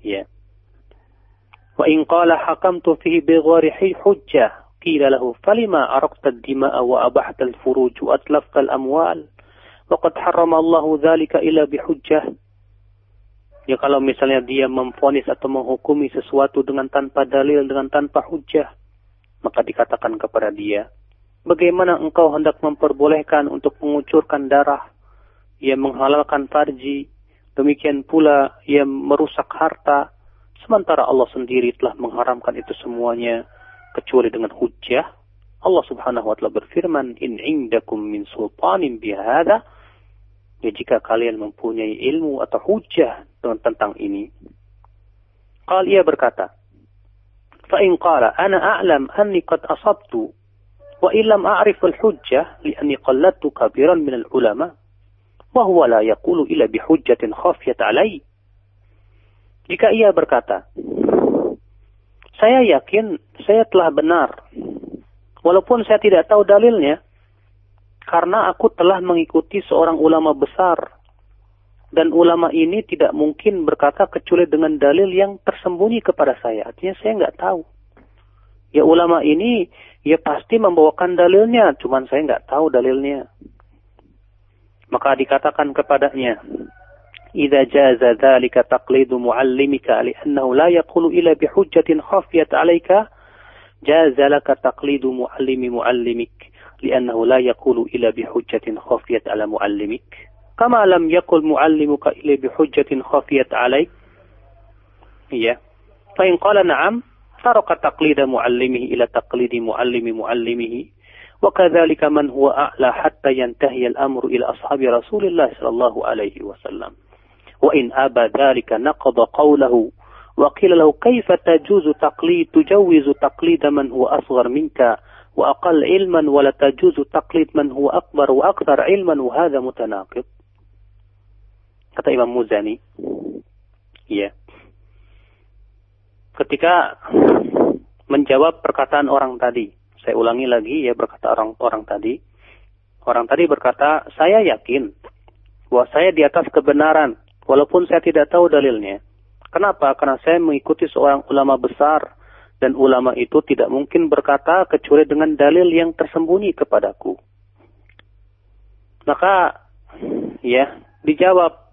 Ya. Wa in qala hakamtu fihi bighari hujjah, falima araqta ad-dima'a wa abahta al-furuj wa atlafta al-amwal. Waqad harrama Allah dzalika illa bihujjah. Ya kalau misalnya dia memfonis atau menghukumi sesuatu dengan tanpa dalil, dengan tanpa hujjah, maka dikatakan kepada dia, bagaimana engkau hendak memperbolehkan untuk mengucurkan darah, ia menghalalkan farji, demikian pula ia merusak harta, sementara Allah sendiri telah mengharamkan itu semuanya kecuali dengan hujjah Allah Subhanahu wa taala berfirman in indakum min sultanin bihadza ya, jika kalian mempunyai ilmu atau hujjah tentang ini qal ia berkata fa in qala ana a'lam anni qad asabtu wa illam a'rif al-hujjah li anni qallattu kabiran min al-ulama wa huwa la yaqulu illa bi hujjatin khafiyat alai jika ia berkata saya yakin saya telah benar, walaupun saya tidak tahu dalilnya, karena aku telah mengikuti seorang ulama besar. Dan ulama ini tidak mungkin berkata kecuali dengan dalil yang tersembunyi kepada saya. Artinya saya nggak tahu. Ya ulama ini ya pasti membawakan dalilnya, cuman saya nggak tahu dalilnya. Maka dikatakan kepadanya, "Idza jaza dzalika taqlidu muallimika li'annahu la yaqulu illa bihujjatin khafiyat 'alayka, jaza laka taqlidu muallimi muallimik." لأنه لا يقول إلا بحجة خفيت على معلمك. كما لم يقل معلمك إلا بحجة خفيت عليك. هي فإن قال نعم ترك تقليد معلمه إلى تقليد معلم معلمه. وكذلك من هو أعلى حتى ينتهي الأمر إلى أصحاب رسول الله صلى الله عليه وسلم. وإن أبى ذلك نقض قوله وقيل له كيف تجوز تقليد تجوز تقليد من هو أصغر منك وأقل علما ولا تجوز تقليد من هو أكبر وأكثر علما وهذا متناقض kata Imam Muzani ya ketika menjawab perkataan orang tadi saya ulangi lagi ya berkata orang orang tadi orang tadi berkata saya yakin bahwa saya di atas kebenaran walaupun saya tidak tahu dalilnya. Kenapa? Karena saya mengikuti seorang ulama besar. Dan ulama itu tidak mungkin berkata kecuali dengan dalil yang tersembunyi kepadaku. Maka ya dijawab.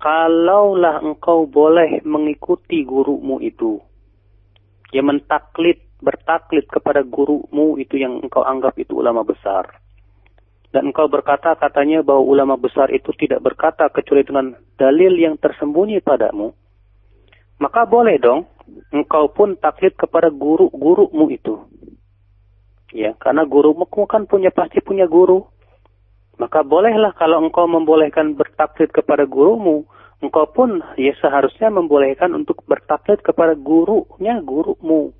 Kalaulah engkau boleh mengikuti gurumu itu. Ya mentaklid bertaklid kepada gurumu itu yang engkau anggap itu ulama besar dan engkau berkata katanya bahwa ulama besar itu tidak berkata kecuali dengan dalil yang tersembunyi padamu maka boleh dong engkau pun taklid kepada guru-gurumu itu. Ya, karena gurumu kan punya pasti punya guru. Maka bolehlah kalau engkau membolehkan bertaklid kepada gurumu, engkau pun ya seharusnya membolehkan untuk bertaklid kepada gurunya gurumu.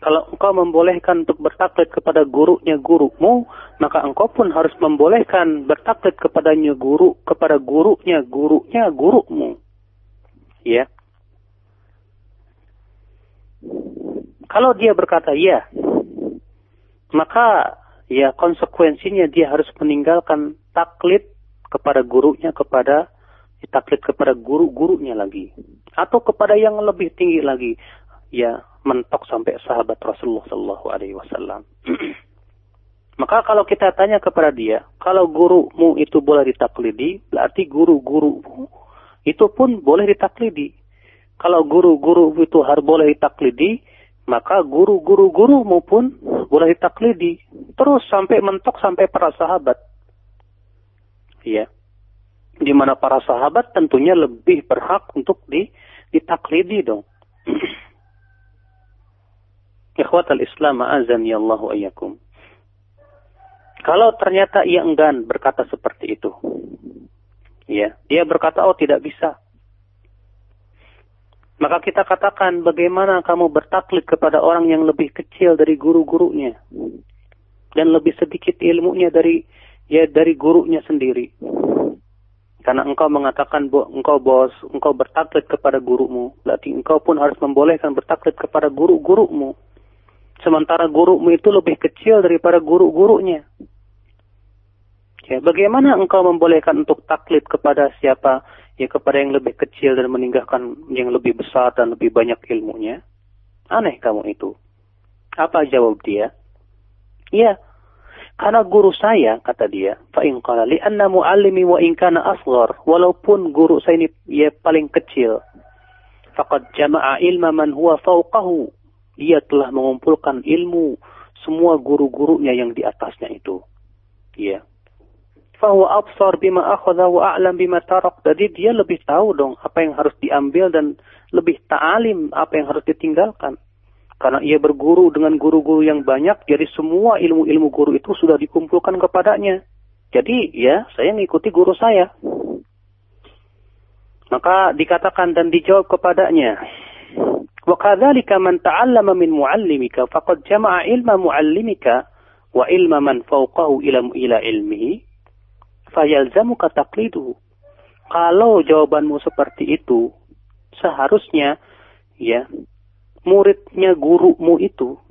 Kalau engkau membolehkan untuk bertaklid kepada gurunya gurumu, maka engkau pun harus membolehkan bertaklid kepadanya guru, kepada gurunya gurunya gurumu. Ya. Kalau dia berkata ya, maka ya konsekuensinya dia harus meninggalkan taklid kepada gurunya kepada taklid kepada guru-gurunya lagi atau kepada yang lebih tinggi lagi ya mentok sampai sahabat Rasulullah Shallallahu Alaihi Wasallam. Maka kalau kita tanya kepada dia, kalau gurumu itu boleh ditaklidi, berarti guru-gurumu itu pun boleh ditaklidi. Kalau guru-guru itu harus boleh ditaklidi, maka guru-guru gurumu pun boleh ditaklidi. Terus sampai mentok sampai para sahabat. Ya. Di mana para sahabat tentunya lebih berhak untuk di, ditaklidi dong. Ikhwatal Islam azan ya Allahu ayyakum. Kalau ternyata ia enggan berkata seperti itu. Ya, dia berkata oh tidak bisa. Maka kita katakan bagaimana kamu bertaklid kepada orang yang lebih kecil dari guru-gurunya dan lebih sedikit ilmunya dari ya dari gurunya sendiri. Karena engkau mengatakan engkau bos, engkau bertaklid kepada gurumu, berarti engkau pun harus membolehkan bertaklid kepada guru-gurumu. Sementara gurumu itu lebih kecil daripada guru-gurunya. Ya, bagaimana engkau membolehkan untuk taklid kepada siapa? Ya, kepada yang lebih kecil dan meninggalkan yang lebih besar dan lebih banyak ilmunya? Aneh kamu itu. Apa jawab dia? Ya, karena guru saya, kata dia, fa'in qala li'anna mu'allimi wa in kana asghar, walaupun guru saya ini ya paling kecil, faqad jama'a ilma man huwa fauqahu dia telah mengumpulkan ilmu semua guru-gurunya yang di atasnya itu. Ya. Fahuwa absar bima akhadha wa a'lam bima tarak. Jadi dia lebih tahu dong apa yang harus diambil dan lebih ta'alim apa yang harus ditinggalkan. Karena ia berguru dengan guru-guru yang banyak, jadi semua ilmu-ilmu guru itu sudah dikumpulkan kepadanya. Jadi ya, saya mengikuti guru saya. Maka dikatakan dan dijawab kepadanya, وكذلك من تعلم من معلمك فقد جمع علم معلمك وعلم من فوقه إلى إلى علمه فيلزمك تقليده kalau jawabanmu seperti itu seharusnya ya muridnya gurumu itu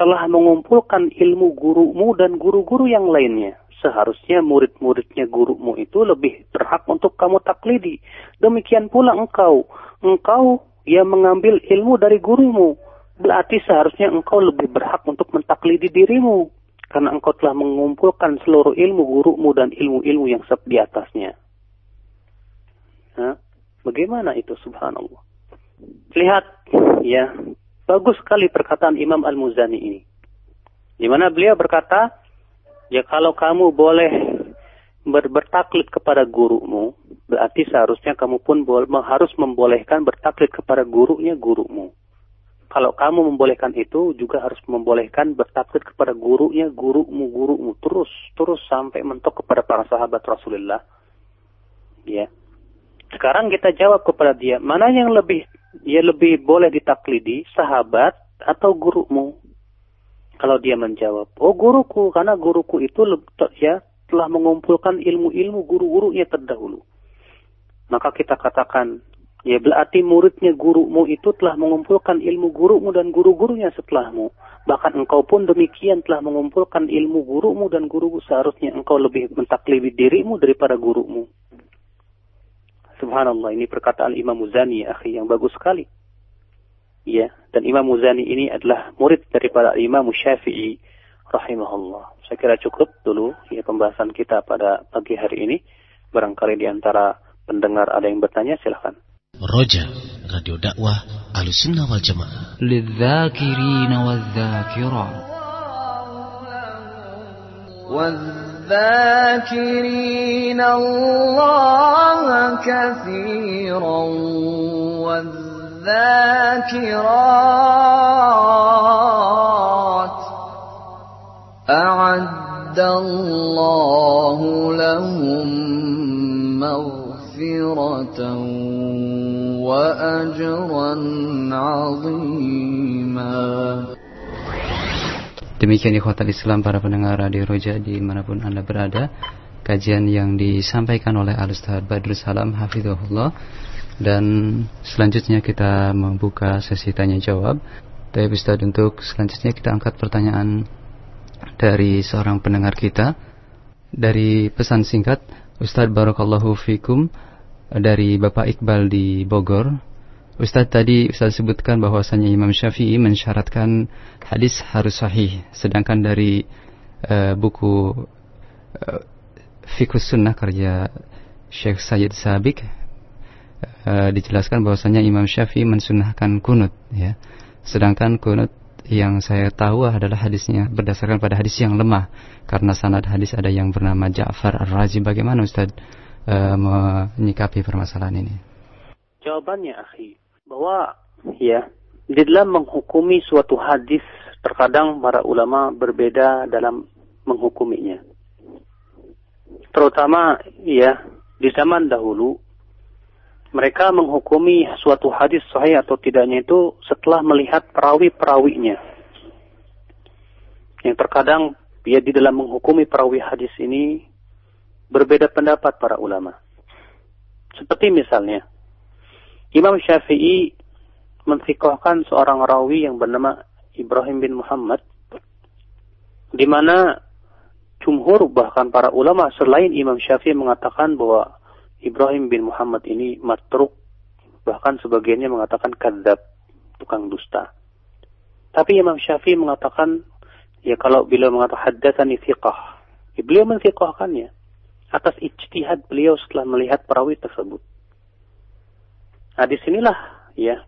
telah mengumpulkan ilmu gurumu dan guru-guru yang lainnya seharusnya murid-muridnya gurumu itu lebih berhak untuk kamu taklidi demikian pula engkau engkau ia mengambil ilmu dari gurumu. Berarti seharusnya engkau lebih berhak untuk mentaklidi dirimu. Karena engkau telah mengumpulkan seluruh ilmu gurumu dan ilmu-ilmu yang sep di atasnya. Hah? Bagaimana itu subhanallah? Lihat, ya, bagus sekali perkataan Imam Al-Muzani ini. Di mana beliau berkata, ya kalau kamu boleh ber bertaklid kepada gurumu, berarti seharusnya kamu pun harus membolehkan bertaklid kepada gurunya gurumu. Kalau kamu membolehkan itu, juga harus membolehkan bertaklid kepada gurunya gurumu gurumu terus terus sampai mentok kepada para sahabat Rasulullah. Ya. Sekarang kita jawab kepada dia, mana yang lebih ya lebih boleh ditaklidi, sahabat atau gurumu? Kalau dia menjawab, oh guruku, karena guruku itu ya telah mengumpulkan ilmu-ilmu guru-gurunya terdahulu maka kita katakan, ya berarti muridnya gurumu itu telah mengumpulkan ilmu gurumu dan guru-gurunya setelahmu. Bahkan engkau pun demikian telah mengumpulkan ilmu gurumu dan guru seharusnya engkau lebih mentaklibi dirimu daripada gurumu. Subhanallah, ini perkataan Imam Muzani, ya, akhi, yang bagus sekali. Ya, dan Imam Muzani ini adalah murid daripada Imam Syafi'i rahimahullah. Saya kira cukup dulu ya pembahasan kita pada pagi hari ini. Barangkali di antara pendengar ada yang bertanya silahkan. Roja, Radio Dakwah Alusunnah wal Jamaah. للذاكرين والذاكرات والذاكرين الله كثيرا والذاكرات أعد الله لهم مغفرة مغفرة وأجرا عظيما Demikian ikhwatal Islam para pendengar Radio Roja dimanapun Anda berada Kajian yang disampaikan oleh Al-Ustaz Badrus Salam Hafizahullah Dan selanjutnya kita membuka sesi tanya jawab Tapi Ustaz untuk selanjutnya kita angkat pertanyaan dari seorang pendengar kita Dari pesan singkat Ustaz Barakallahu Fikum dari Bapak Iqbal di Bogor Ustadz tadi Ustadz sebutkan bahwasanya Imam Syafi'i mensyaratkan hadis harus sahih, sedangkan dari uh, buku uh, Fikus Sunnah karya Syekh Sayyid Sabik uh, dijelaskan bahwasanya Imam Syafi'i mensunnahkan kunut, ya. Sedangkan kunut yang saya tahu adalah hadisnya berdasarkan pada hadis yang lemah karena sanad hadis ada yang bernama Ja'far Ar-Razi. Bagaimana Ustadz uh, menyikapi permasalahan ini? Jawabannya, akhi, bahwa ya di dalam menghukumi suatu hadis terkadang para ulama berbeda dalam menghukuminya. Terutama ya di zaman dahulu mereka menghukumi suatu hadis sahih atau tidaknya itu setelah melihat perawi-perawinya. Yang terkadang ya di dalam menghukumi perawi hadis ini berbeda pendapat para ulama. Seperti misalnya Imam Syafi'i menfikohkan seorang rawi yang bernama Ibrahim bin Muhammad di mana jumhur bahkan para ulama selain Imam Syafi'i mengatakan bahwa Ibrahim bin Muhammad ini matruk bahkan sebagiannya mengatakan kadzab tukang dusta. Tapi Imam Syafi'i mengatakan ya kalau beliau mengatakan haddatsani fiqah ya beliau menfiqahkannya atas ijtihad beliau setelah melihat perawi tersebut. Nah di sinilah ya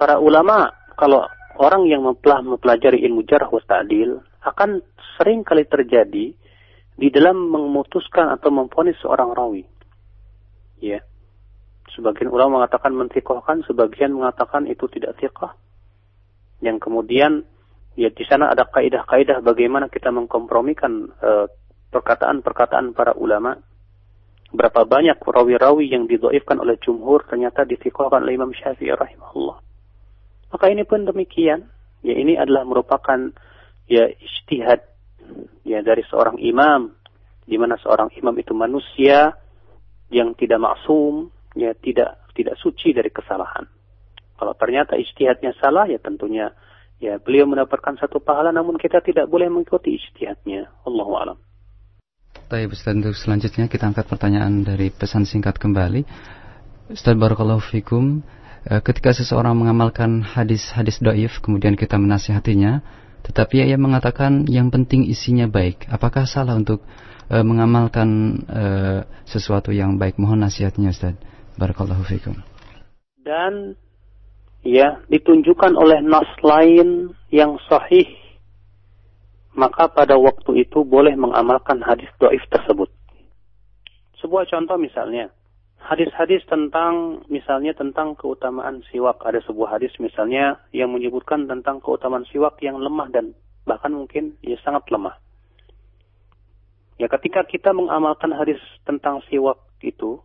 para ulama kalau orang yang telah mempelajari ilmu jarh wa ta'dil akan sering kali terjadi di dalam memutuskan atau memfonis seorang rawi. Ya. Sebagian ulama mengatakan mentikohkan, sebagian mengatakan itu tidak thiqah. Yang kemudian ya di sana ada kaidah-kaidah bagaimana kita mengkompromikan uh, perkataan-perkataan para ulama Berapa banyak rawi-rawi yang didoifkan oleh jumhur ternyata disikohkan oleh Imam Syafi'i rahimahullah. Maka ini pun demikian. Ya ini adalah merupakan ya ijtihad ya dari seorang imam di mana seorang imam itu manusia yang tidak maksum, ya tidak tidak suci dari kesalahan. Kalau ternyata ijtihadnya salah ya tentunya ya beliau mendapatkan satu pahala namun kita tidak boleh mengikuti ijtihadnya. Allahu alam. Baik, Ustaz, untuk selanjutnya kita angkat pertanyaan dari pesan singkat kembali. Ustaz Barakallahu Fikum, eh, ketika seseorang mengamalkan hadis-hadis doif, kemudian kita menasihatinya, tetapi ia mengatakan yang penting isinya baik. Apakah salah untuk uh, mengamalkan uh, sesuatu yang baik? Mohon nasihatnya Ustaz. Barakallahu Fikum. Dan ya ditunjukkan oleh nas lain yang sahih maka pada waktu itu boleh mengamalkan hadis doif tersebut. Sebuah contoh misalnya, hadis-hadis tentang misalnya tentang keutamaan siwak. Ada sebuah hadis misalnya yang menyebutkan tentang keutamaan siwak yang lemah dan bahkan mungkin ya sangat lemah. Ya ketika kita mengamalkan hadis tentang siwak itu,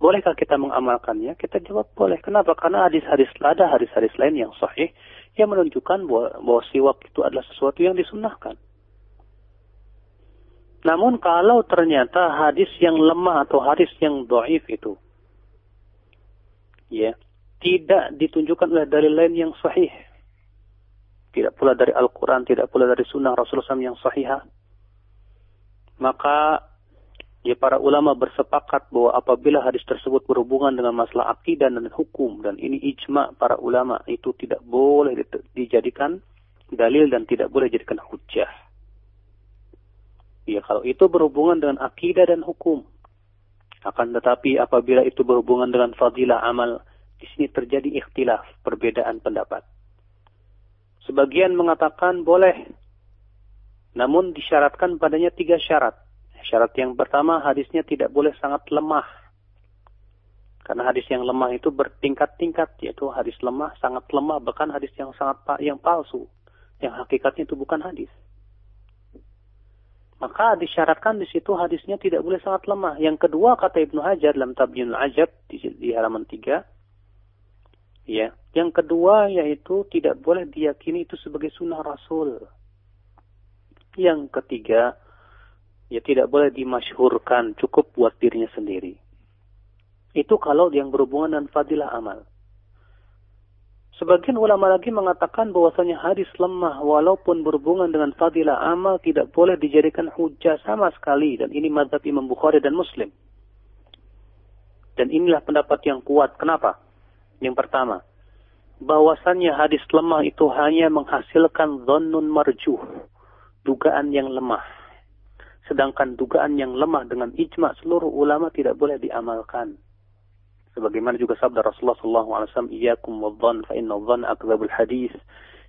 bolehkah kita mengamalkannya? Kita jawab boleh. Kenapa? Karena hadis-hadis ada hadis-hadis lain yang sahih yang menunjukkan bahwa, bahwa siwak itu adalah sesuatu yang disunahkan. Namun kalau ternyata hadis yang lemah atau hadis yang doif itu, ya, tidak ditunjukkan oleh dalil lain yang sahih, tidak pula dari Al-Quran, tidak pula dari sunnah Rasulullah SAW yang sahihah, maka Ya para ulama bersepakat bahwa apabila hadis tersebut berhubungan dengan masalah akidah dan hukum dan ini ijma para ulama itu tidak boleh dijadikan dalil dan tidak boleh dijadikan hujah. Ya kalau itu berhubungan dengan akidah dan hukum. Akan tetapi apabila itu berhubungan dengan fadilah amal, di sini terjadi ikhtilaf, perbedaan pendapat. Sebagian mengatakan boleh, namun disyaratkan padanya tiga syarat. Syarat yang pertama hadisnya tidak boleh sangat lemah. Karena hadis yang lemah itu bertingkat-tingkat, yaitu hadis lemah, sangat lemah, bahkan hadis yang sangat yang palsu, yang hakikatnya itu bukan hadis. maka disyaratkan di situ hadisnya tidak boleh sangat lemah. Yang kedua kata Ibnu Hajar dalam Tabyinul Ajab di, di halaman 3 ya. Yang kedua yaitu tidak boleh diyakini itu sebagai sunnah Rasul. Yang ketiga ya tidak boleh dimasyhurkan, cukup buat dirinya sendiri. Itu kalau yang berhubungan dengan fadilah amal. Sebagian ulama lagi mengatakan bahwasanya hadis lemah walaupun berhubungan dengan fadilah amal tidak boleh dijadikan hujah sama sekali dan ini mazhab Imam Bukhari dan Muslim. Dan inilah pendapat yang kuat. Kenapa? Yang pertama, bahwasannya hadis lemah itu hanya menghasilkan dhannun marjuh, dugaan yang lemah. Sedangkan dugaan yang lemah dengan ijma seluruh ulama tidak boleh diamalkan. Sebagaimana juga sabda Rasulullah SAW, Iyakum wadhan fa inna akzabul hadis.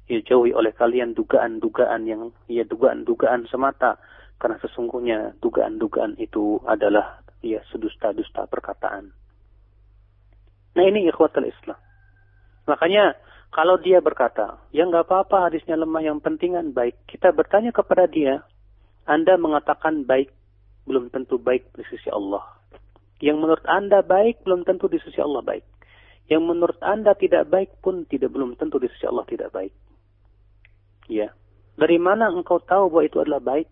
Ya jauhi oleh kalian dugaan-dugaan yang, ya dugaan-dugaan semata. Karena sesungguhnya dugaan-dugaan itu adalah ya sedusta-dusta perkataan. Nah ini ikhwatul Islam. Makanya kalau dia berkata, ya nggak apa-apa hadisnya lemah, yang pentingan baik. Kita bertanya kepada dia, Anda mengatakan baik, belum tentu baik di sisi Allah. Yang menurut Anda baik belum tentu di sisi Allah baik. Yang menurut Anda tidak baik pun tidak belum tentu di sisi Allah tidak baik. Ya. Dari mana engkau tahu bahwa itu adalah baik?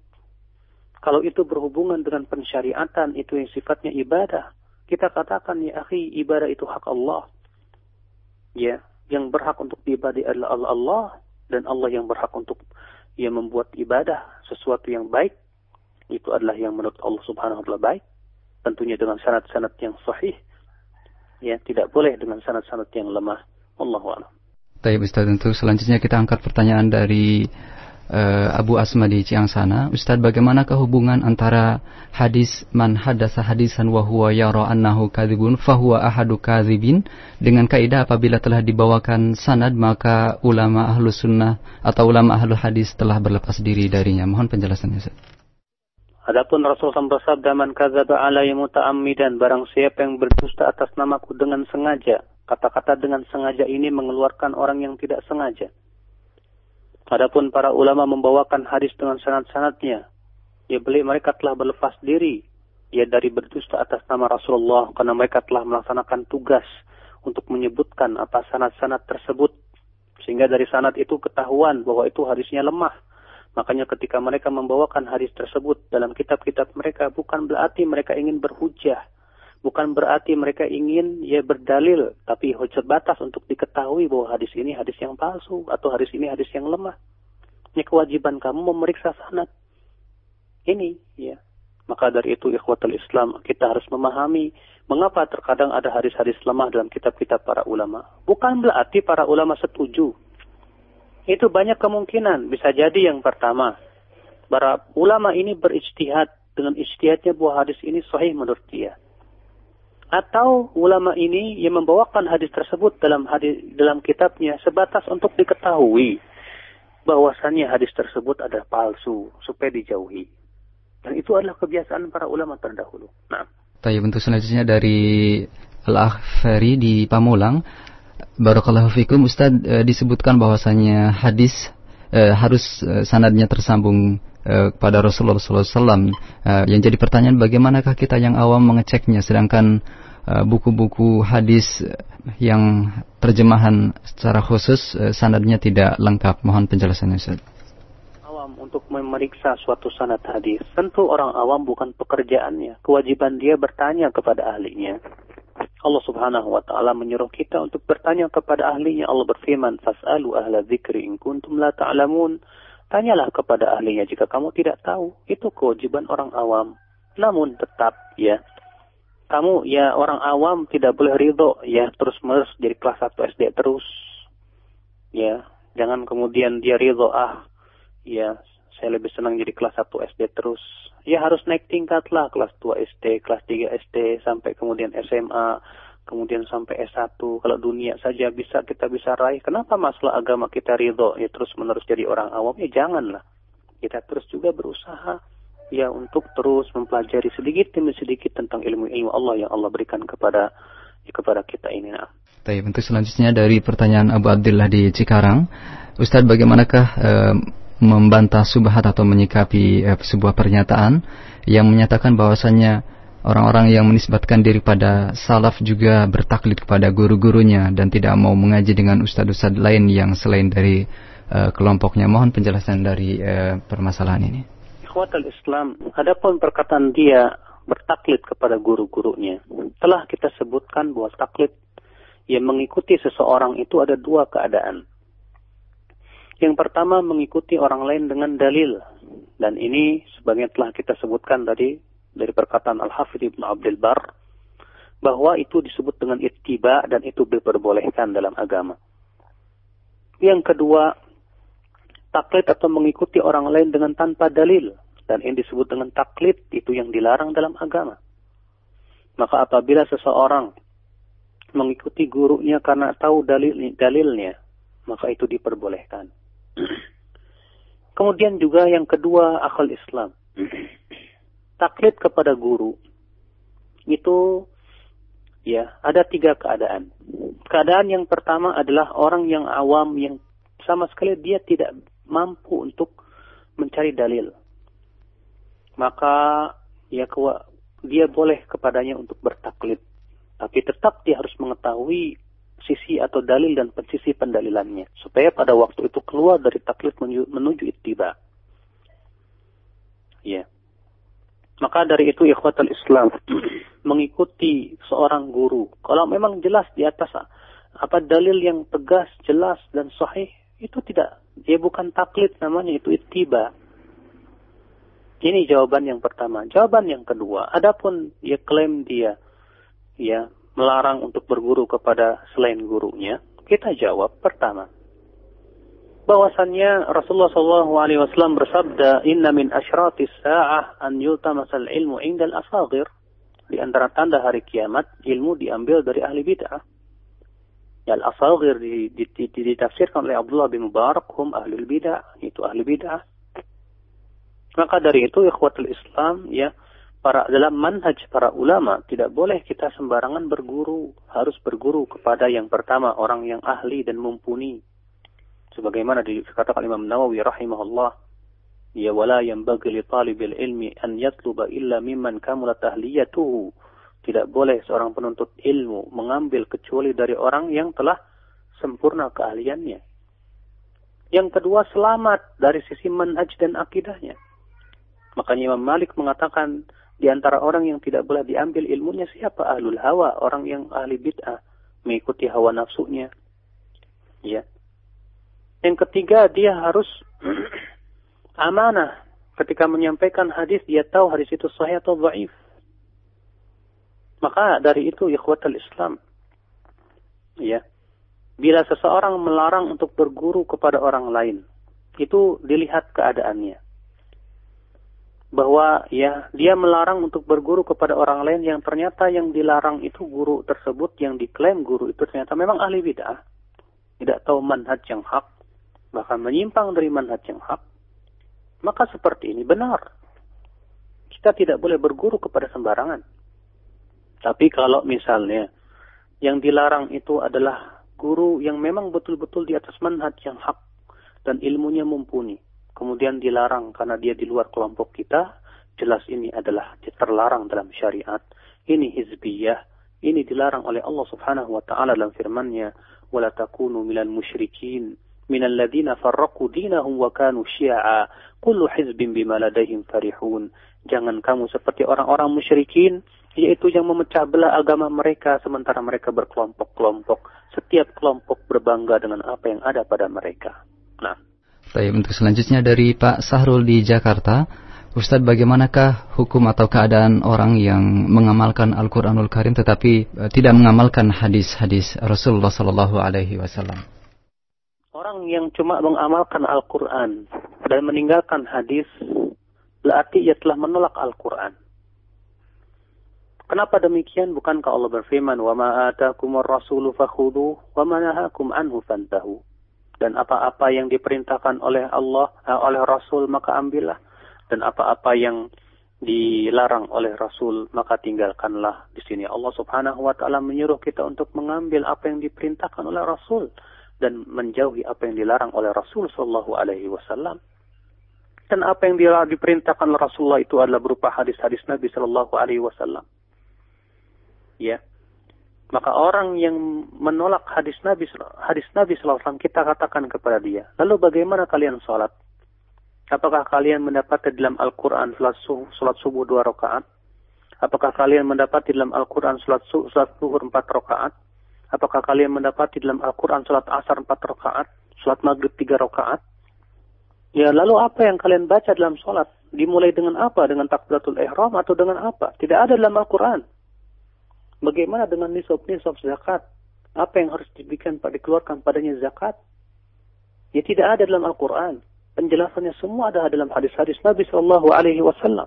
Kalau itu berhubungan dengan pensyariatan, itu yang sifatnya ibadah. Kita katakan, ya akhi, ibadah itu hak Allah. Ya, yang berhak untuk diibadi adalah Allah, Allah dan Allah yang berhak untuk ia membuat ibadah sesuatu yang baik. Itu adalah yang menurut Allah Subhanahu wa taala baik. Tentunya dengan sanad-sanad yang sahih. Ya tidak boleh dengan sanad-sanad yang lemah. Allah a'lam. Baik Ustaz. Selanjutnya kita angkat pertanyaan dari uh, Abu Asma di Ciangsana. Ustaz bagaimanakah hubungan antara hadis man hadasa hadisan wa huwa yara annahu kadzibun fahuwa ahadu kadzibin dengan kaidah apabila telah dibawakan sanad maka ulama ahlu sunnah atau ulama ahlu hadis telah berlepas diri darinya. Mohon penjelasannya Ustaz. Adapun Rasulullah bersabda man kadzaba alaihi muta'ammidan barang siapa yang berdusta atas namaku dengan sengaja. Kata-kata dengan sengaja ini mengeluarkan orang yang tidak sengaja. Adapun para ulama membawakan hadis dengan sanad-sanadnya. Ya beli mereka telah berlepas diri ya dari berdusta atas nama Rasulullah karena mereka telah melaksanakan tugas untuk menyebutkan apa sanad-sanad tersebut sehingga dari sanad itu ketahuan bahwa itu hadisnya lemah Makanya ketika mereka membawakan hadis tersebut dalam kitab-kitab mereka bukan berarti mereka ingin berhujah. Bukan berarti mereka ingin ya berdalil, tapi hujat batas untuk diketahui bahwa hadis ini hadis yang palsu atau hadis ini hadis yang lemah. Ini kewajiban kamu memeriksa sanad. Ini ya. Maka dari itu ikhwatul Islam kita harus memahami mengapa terkadang ada hadis-hadis lemah dalam kitab-kitab para ulama. Bukan berarti para ulama setuju itu banyak kemungkinan. Bisa jadi yang pertama, para ulama ini berijtihad dengan ijtihadnya bahwa hadis ini sahih menurut dia. Atau ulama ini yang membawakan hadis tersebut dalam hadis dalam kitabnya sebatas untuk diketahui bahwasannya hadis tersebut adalah palsu supaya dijauhi. Dan itu adalah kebiasaan para ulama terdahulu. Nah. Tapi bentuk selanjutnya dari Al-Akhfari di Pamulang Barakallahu fikum Ustaz e, disebutkan bahwasanya hadis e, harus e, sanadnya tersambung kepada Rasulullah SAW. E, yang jadi pertanyaan bagaimanakah kita yang awam mengeceknya sedangkan e, buku-buku hadis yang terjemahan secara khusus sanadnya tidak lengkap. Mohon penjelasannya Ustaz. Awam untuk memeriksa suatu sanad hadis. Tentu orang awam bukan pekerjaannya. Kewajiban dia bertanya kepada ahlinya. Allah Subhanahu wa taala menyuruh kita untuk bertanya kepada ahlinya. Allah berfirman, "Fas'alu ahla dzikri in kuntum la ta'lamun." Tanyalah kepada ahlinya jika kamu tidak tahu. Itu kewajiban orang awam. Namun tetap ya, kamu ya orang awam tidak boleh ridho ya terus-menerus jadi kelas 1 SD terus. Ya, jangan kemudian dia ridho ah ya saya lebih senang jadi kelas 1 SD terus. Ya harus naik tingkat lah kelas 2 SD, kelas 3 SD, sampai kemudian SMA, kemudian sampai S1. Kalau dunia saja bisa kita bisa raih. Kenapa masalah agama kita ridho ya terus menerus jadi orang awam? Ya janganlah. Kita terus juga berusaha ya untuk terus mempelajari sedikit demi sedikit tentang ilmu-ilmu Allah yang Allah berikan kepada ya, kepada kita ini. Nah. Baik, untuk selanjutnya dari pertanyaan Abu Abdullah di Cikarang, Ustadz bagaimanakah eh, membantah subhat atau menyikapi eh, sebuah pernyataan yang menyatakan bahwasannya orang-orang yang menisbatkan diri pada salaf juga bertaklid kepada guru-gurunya dan tidak mau mengaji dengan ustadz-ustadz lain yang selain dari uh, kelompoknya. Mohon penjelasan dari uh, permasalahan ini. Ikhwatal Islam, adapun perkataan dia bertaklid kepada guru-gurunya, telah kita sebutkan bahwa taklid yang mengikuti seseorang itu ada dua keadaan. Yang pertama mengikuti orang lain dengan dalil. Dan ini sebagian telah kita sebutkan tadi dari perkataan Al-Hafidh Ibn Abdul Bar bahwa itu disebut dengan ittiba dan itu diperbolehkan dalam agama. Yang kedua, taklid atau mengikuti orang lain dengan tanpa dalil dan ini disebut dengan taklid itu yang dilarang dalam agama. Maka apabila seseorang mengikuti gurunya karena tahu dalil dalilnya, maka itu diperbolehkan. Kemudian juga yang kedua akal Islam. Taklid kepada guru itu ya ada tiga keadaan. Keadaan yang pertama adalah orang yang awam yang sama sekali dia tidak mampu untuk mencari dalil. Maka ya dia boleh kepadanya untuk bertaklid. Tapi tetap dia harus mengetahui sisi atau dalil dan sisi pendalilannya supaya pada waktu itu keluar dari taklid menuju, menuju ittiba. Ya. Maka dari itu ikhwatul Islam mengikuti seorang guru. Kalau memang jelas di atas apa dalil yang tegas, jelas dan sahih itu tidak dia bukan taklid namanya itu ittiba. Ini jawaban yang pertama. Jawaban yang kedua, adapun dia klaim dia ya melarang untuk berguru kepada selain gurunya, kita jawab pertama. Bahwasannya Rasulullah SAW bersabda, Inna min ashratis sa'ah an yultamasal ilmu indal asagir. Di antara tanda hari kiamat, ilmu diambil dari ahli bid'ah. Ya, al-asagir ditafsirkan oleh Abdullah bin Mubarak, hum ahli bid'ah, itu ahli bid'ah. Maka dari itu, ikhwatul Islam, ya, para dalam manhaj para ulama tidak boleh kita sembarangan berguru harus berguru kepada yang pertama orang yang ahli dan mumpuni sebagaimana dikatakan Imam Nawawi rahimahullah ya wala yanbaghi li talibil ilmi an yatluba illa mimman kamulat tahliyatuhu tidak boleh seorang penuntut ilmu mengambil kecuali dari orang yang telah sempurna keahliannya yang kedua selamat dari sisi manhaj dan akidahnya makanya Imam Malik mengatakan di antara orang yang tidak boleh diambil ilmunya siapa? Ahlul hawa, orang yang ahli bid'ah, mengikuti hawa nafsunya. Ya. Yang ketiga, dia harus amanah. Ketika menyampaikan hadis, dia tahu hadis itu sahih atau dhaif. Maka dari itu ikhwatul Islam. Ya. Bila seseorang melarang untuk berguru kepada orang lain, itu dilihat keadaannya bahwa ya dia melarang untuk berguru kepada orang lain yang ternyata yang dilarang itu guru tersebut yang diklaim guru itu ternyata memang ahli bid'ah tidak tahu manhaj yang hak bahkan menyimpang dari manhaj yang hak maka seperti ini benar kita tidak boleh berguru kepada sembarangan tapi kalau misalnya yang dilarang itu adalah guru yang memang betul-betul di atas manhaj yang hak dan ilmunya mumpuni kemudian dilarang karena dia di luar kelompok kita, jelas ini adalah terlarang dalam syariat. Ini hizbiyah, ini dilarang oleh Allah Subhanahu wa taala dalam firman-Nya, "Wala takunu minal musyrikin ladzina farraqu dinahum wa kanu syi'a, kullu hizbin bima ladaihim farihun." Jangan kamu seperti orang-orang musyrikin yaitu yang memecah belah agama mereka sementara mereka berkelompok-kelompok. Setiap kelompok berbangga dengan apa yang ada pada mereka. Nah, Baik, untuk selanjutnya dari Pak Sahrul di Jakarta. Ustadz, bagaimanakah hukum atau keadaan orang yang mengamalkan Al-Quranul Karim tetapi uh, tidak mengamalkan hadis-hadis Rasulullah Sallallahu Alaihi Wasallam? Orang yang cuma mengamalkan Al-Quran dan meninggalkan hadis berarti ia telah menolak Al-Quran. Kenapa demikian? Bukankah Allah berfirman, "Wa ma atakumur rasulu anhu fantahu." dan apa-apa yang diperintahkan oleh Allah uh, oleh Rasul maka ambillah dan apa-apa yang dilarang oleh Rasul maka tinggalkanlah di sini Allah Subhanahu wa taala menyuruh kita untuk mengambil apa yang diperintahkan oleh Rasul dan menjauhi apa yang dilarang oleh Rasul sallallahu alaihi wasallam dan apa yang diperintahkan oleh Rasulullah itu adalah berupa hadis-hadis Nabi Shallallahu Alaihi Wasallam. Ya, maka orang yang menolak hadis Nabi hadis Nabi Shallallahu Alaihi Wasallam kita katakan kepada dia, lalu bagaimana kalian sholat? Apakah kalian mendapati dalam Al-Quran sholat subuh, subuh dua rakaat? Apakah kalian mendapati dalam Al-Quran sholat, zuhur empat rakaat? Apakah kalian mendapati dalam Al-Quran sholat asar empat rakaat? Sholat maghrib tiga rakaat? Ya, lalu apa yang kalian baca dalam sholat? Dimulai dengan apa? Dengan takbiratul ihram atau dengan apa? Tidak ada dalam Al-Quran. Bagaimana dengan nisab-nisab zakat? Apa yang harus diberikan, dikeluarkan padanya zakat? Ya tidak ada dalam Al-Quran. Penjelasannya semua ada dalam hadis-hadis Nabi Shallallahu Alaihi Wasallam.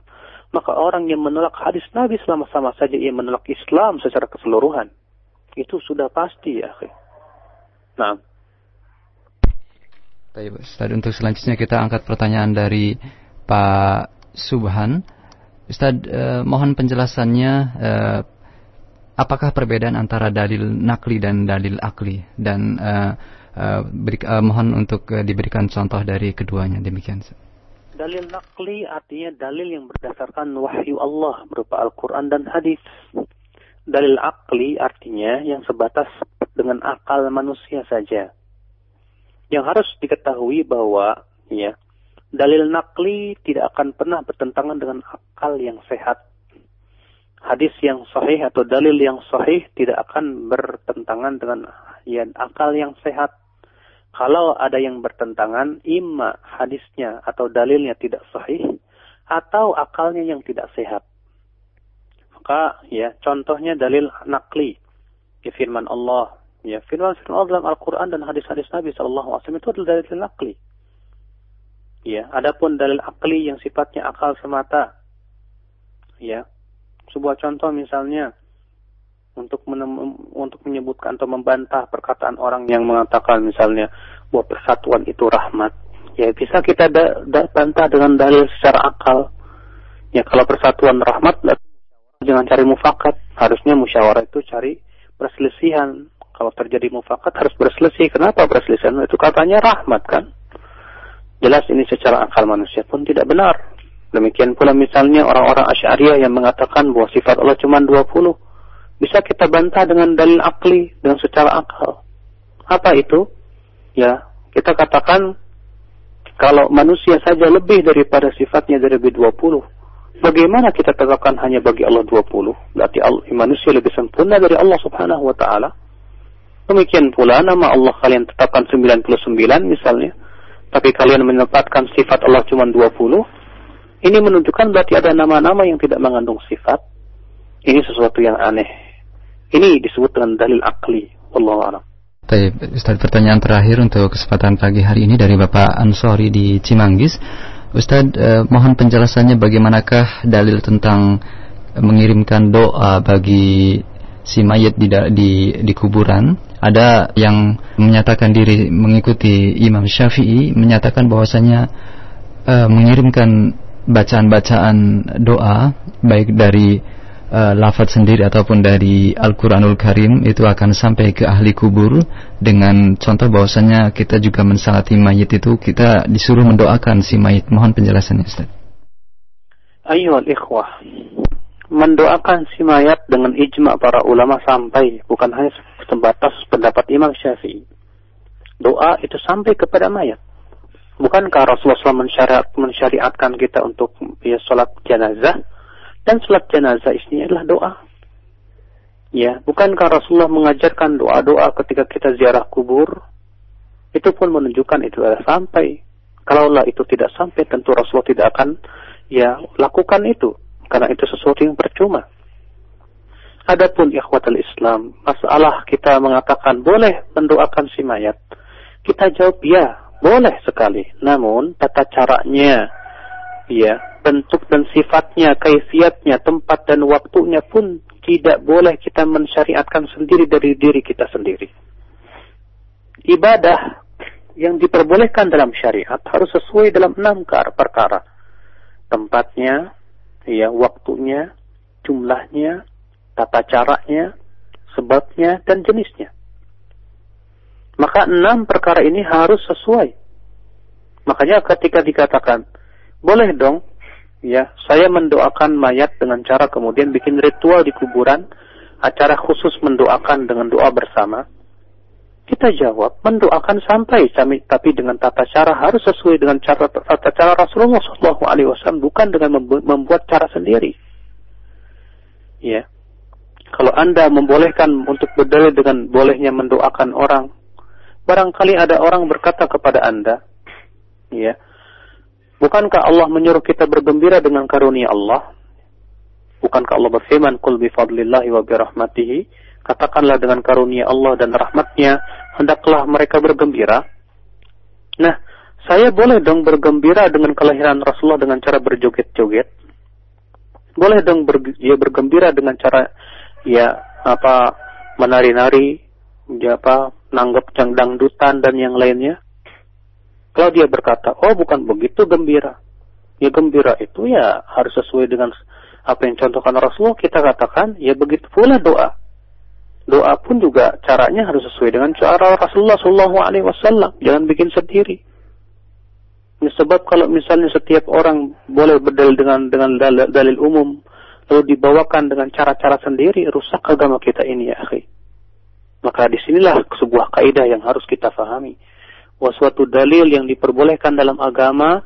Maka orang yang menolak hadis Nabi selama-sama saja ia menolak Islam secara keseluruhan. Itu sudah pasti ya. Nah. Baik, Ustaz, untuk selanjutnya kita angkat pertanyaan dari Pak Subhan. Ustaz, eh, mohon penjelasannya eh, apakah perbedaan antara dalil nakli dan dalil akli dan eh, eh, beri, eh, mohon untuk eh, diberikan contoh dari keduanya demikian. Dalil nakli artinya dalil yang berdasarkan wahyu Allah berupa Al-Quran dan hadis. Dalil akli artinya yang sebatas dengan akal manusia saja yang harus diketahui bahwa ya dalil nakli tidak akan pernah bertentangan dengan akal yang sehat. Hadis yang sahih atau dalil yang sahih tidak akan bertentangan dengan ya, akal yang sehat. Kalau ada yang bertentangan, imma hadisnya atau dalilnya tidak sahih atau akalnya yang tidak sehat. Maka ya contohnya dalil nakli. Ya, firman Allah Ya, firman-firman Allah dalam Al-Quran dan hadis-hadis Nabi Shallallahu Alaihi itu adalah dalil akli. Ya, adapun dalil akli yang sifatnya akal semata. Ya, sebuah contoh misalnya untuk untuk menyebutkan atau membantah perkataan orang yang mengatakan misalnya bahwa persatuan itu rahmat. Ya, bisa kita da, bantah dengan dalil secara akal. Ya, kalau persatuan rahmat, jangan cari mufakat. Harusnya musyawarah itu cari perselisihan kalau terjadi mufakat harus berselisih. Kenapa berselisih? Itu katanya rahmat kan? Jelas ini secara akal manusia pun tidak benar. Demikian pula misalnya orang-orang Asy'ariyah yang mengatakan bahwa sifat Allah cuma 20. Bisa kita bantah dengan dalil akli, dengan secara akal. Apa itu? Ya, kita katakan kalau manusia saja lebih daripada sifatnya dari 20, bagaimana kita tetapkan hanya bagi Allah 20? Berarti manusia lebih sempurna dari Allah Subhanahu wa taala. Demikian pula nama Allah kalian tetapkan 99 misalnya. Tapi kalian menempatkan sifat Allah cuma 20. Ini menunjukkan berarti ada nama-nama yang tidak mengandung sifat. Ini sesuatu yang aneh. Ini disebut dengan dalil akli. Allah a'lam. Baik, Ustaz pertanyaan terakhir untuk kesempatan pagi hari ini dari Bapak Ansori di Cimanggis. Ustaz, eh, mohon penjelasannya bagaimanakah dalil tentang mengirimkan doa bagi si mayat di, di, di kuburan? Ada yang menyatakan diri mengikuti Imam Syafi'i menyatakan bahwasanya uh, mengirimkan bacaan-bacaan doa baik dari uh, sendiri ataupun dari Al-Qur'anul Karim itu akan sampai ke ahli kubur dengan contoh bahwasanya kita juga mensalati mayit itu kita disuruh mendoakan si mayit mohon penjelasannya Ustaz Ayo ikhwah mendoakan si mayat dengan ijma para ulama sampai bukan hanya sebatas pendapat Imam Syafi'i. Doa itu sampai kepada mayat. Bukankah Rasulullah SAW mensyariat, mensyariatkan kita untuk ya sholat jenazah dan sholat jenazah isinya adalah doa. Ya, bukankah Rasulullah mengajarkan doa-doa ketika kita ziarah kubur? Itu pun menunjukkan itu adalah sampai. Kalaulah itu tidak sampai, tentu Rasulullah tidak akan ya lakukan itu karena itu sesuatu yang percuma. Adapun ikhwatul Islam, masalah kita mengatakan boleh mendoakan si mayat. Kita jawab ya, boleh sekali. Namun tata caranya, ya, bentuk dan sifatnya, kaifiatnya, tempat dan waktunya pun tidak boleh kita mensyariatkan sendiri dari diri kita sendiri. Ibadah yang diperbolehkan dalam syariat harus sesuai dalam enam perkara. Tempatnya, ya waktunya, jumlahnya, tata caranya, sebabnya dan jenisnya. Maka enam perkara ini harus sesuai. Makanya ketika dikatakan boleh dong ya saya mendoakan mayat dengan cara kemudian bikin ritual di kuburan acara khusus mendoakan dengan doa bersama. Kita jawab mendoakan sampai tapi dengan tata cara harus sesuai dengan cara tata cara Rasulullah Shallallahu Alaihi Wasallam bukan dengan membuat cara sendiri. Ya kalau anda membolehkan untuk berdalil dengan bolehnya mendoakan orang barangkali ada orang berkata kepada anda ya Bukankah Allah menyuruh kita bergembira dengan karunia Allah? Bukankah Allah berfirman, "Qul bi fadlillahi wa bi rahmatihi"? Katakanlah dengan karunia Allah dan rahmatnya, hendaklah mereka bergembira. Nah, saya boleh dong bergembira dengan kelahiran Rasulullah dengan cara berjoget-joget. Boleh dong ber, ya bergembira dengan cara ya apa menari-nari, ya apa nanggap dangdutan dan yang lainnya. Kalau dia berkata, oh bukan begitu gembira. Ya gembira itu ya harus sesuai dengan apa yang contohkan Rasulullah. Kita katakan, ya begitu pula doa. Doa pun juga caranya harus sesuai dengan cara Rasulullah Shallallahu Wasallam. Jangan bikin sendiri. Ya, sebab kalau misalnya setiap orang boleh berdalil dengan dengan dalil, dalil umum, lalu dibawakan dengan cara-cara sendiri, rusak agama kita ini ya akhi. Maka di sinilah sebuah kaidah yang harus kita fahami bahwa suatu dalil yang diperbolehkan dalam agama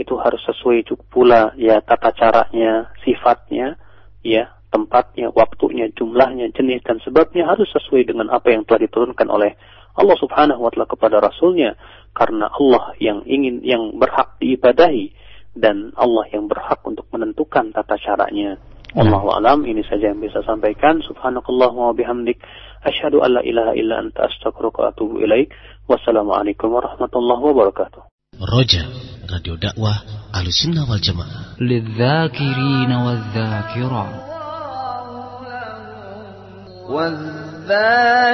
itu harus sesuai pula ya tata caranya, sifatnya, ya tempatnya, waktunya, jumlahnya, jenis dan sebabnya harus sesuai dengan apa yang telah diturunkan oleh Allah Subhanahu wa taala kepada rasulnya karena Allah yang ingin yang berhak diibadahi dan Allah yang berhak untuk menentukan tata caranya. Allahu alam ini saja yang bisa sampaikan. Subhanakallahumma wa bihamdik asyhadu an la ilaha illa anta astaghfiruka wa atubu ilaik. Wassalamualaikum warahmatullahi wabarakatuh. Roja Radio Dakwah Ahlussunnah wal Jamaah. للذاكرين والذاكرات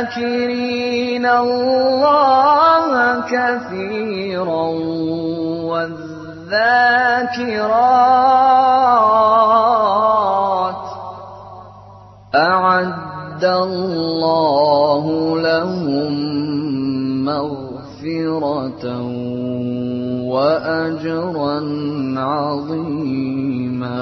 والذاكرين الله كثيرا والذاكرات أعد الله لهم مغفرة وأجرا عظيما.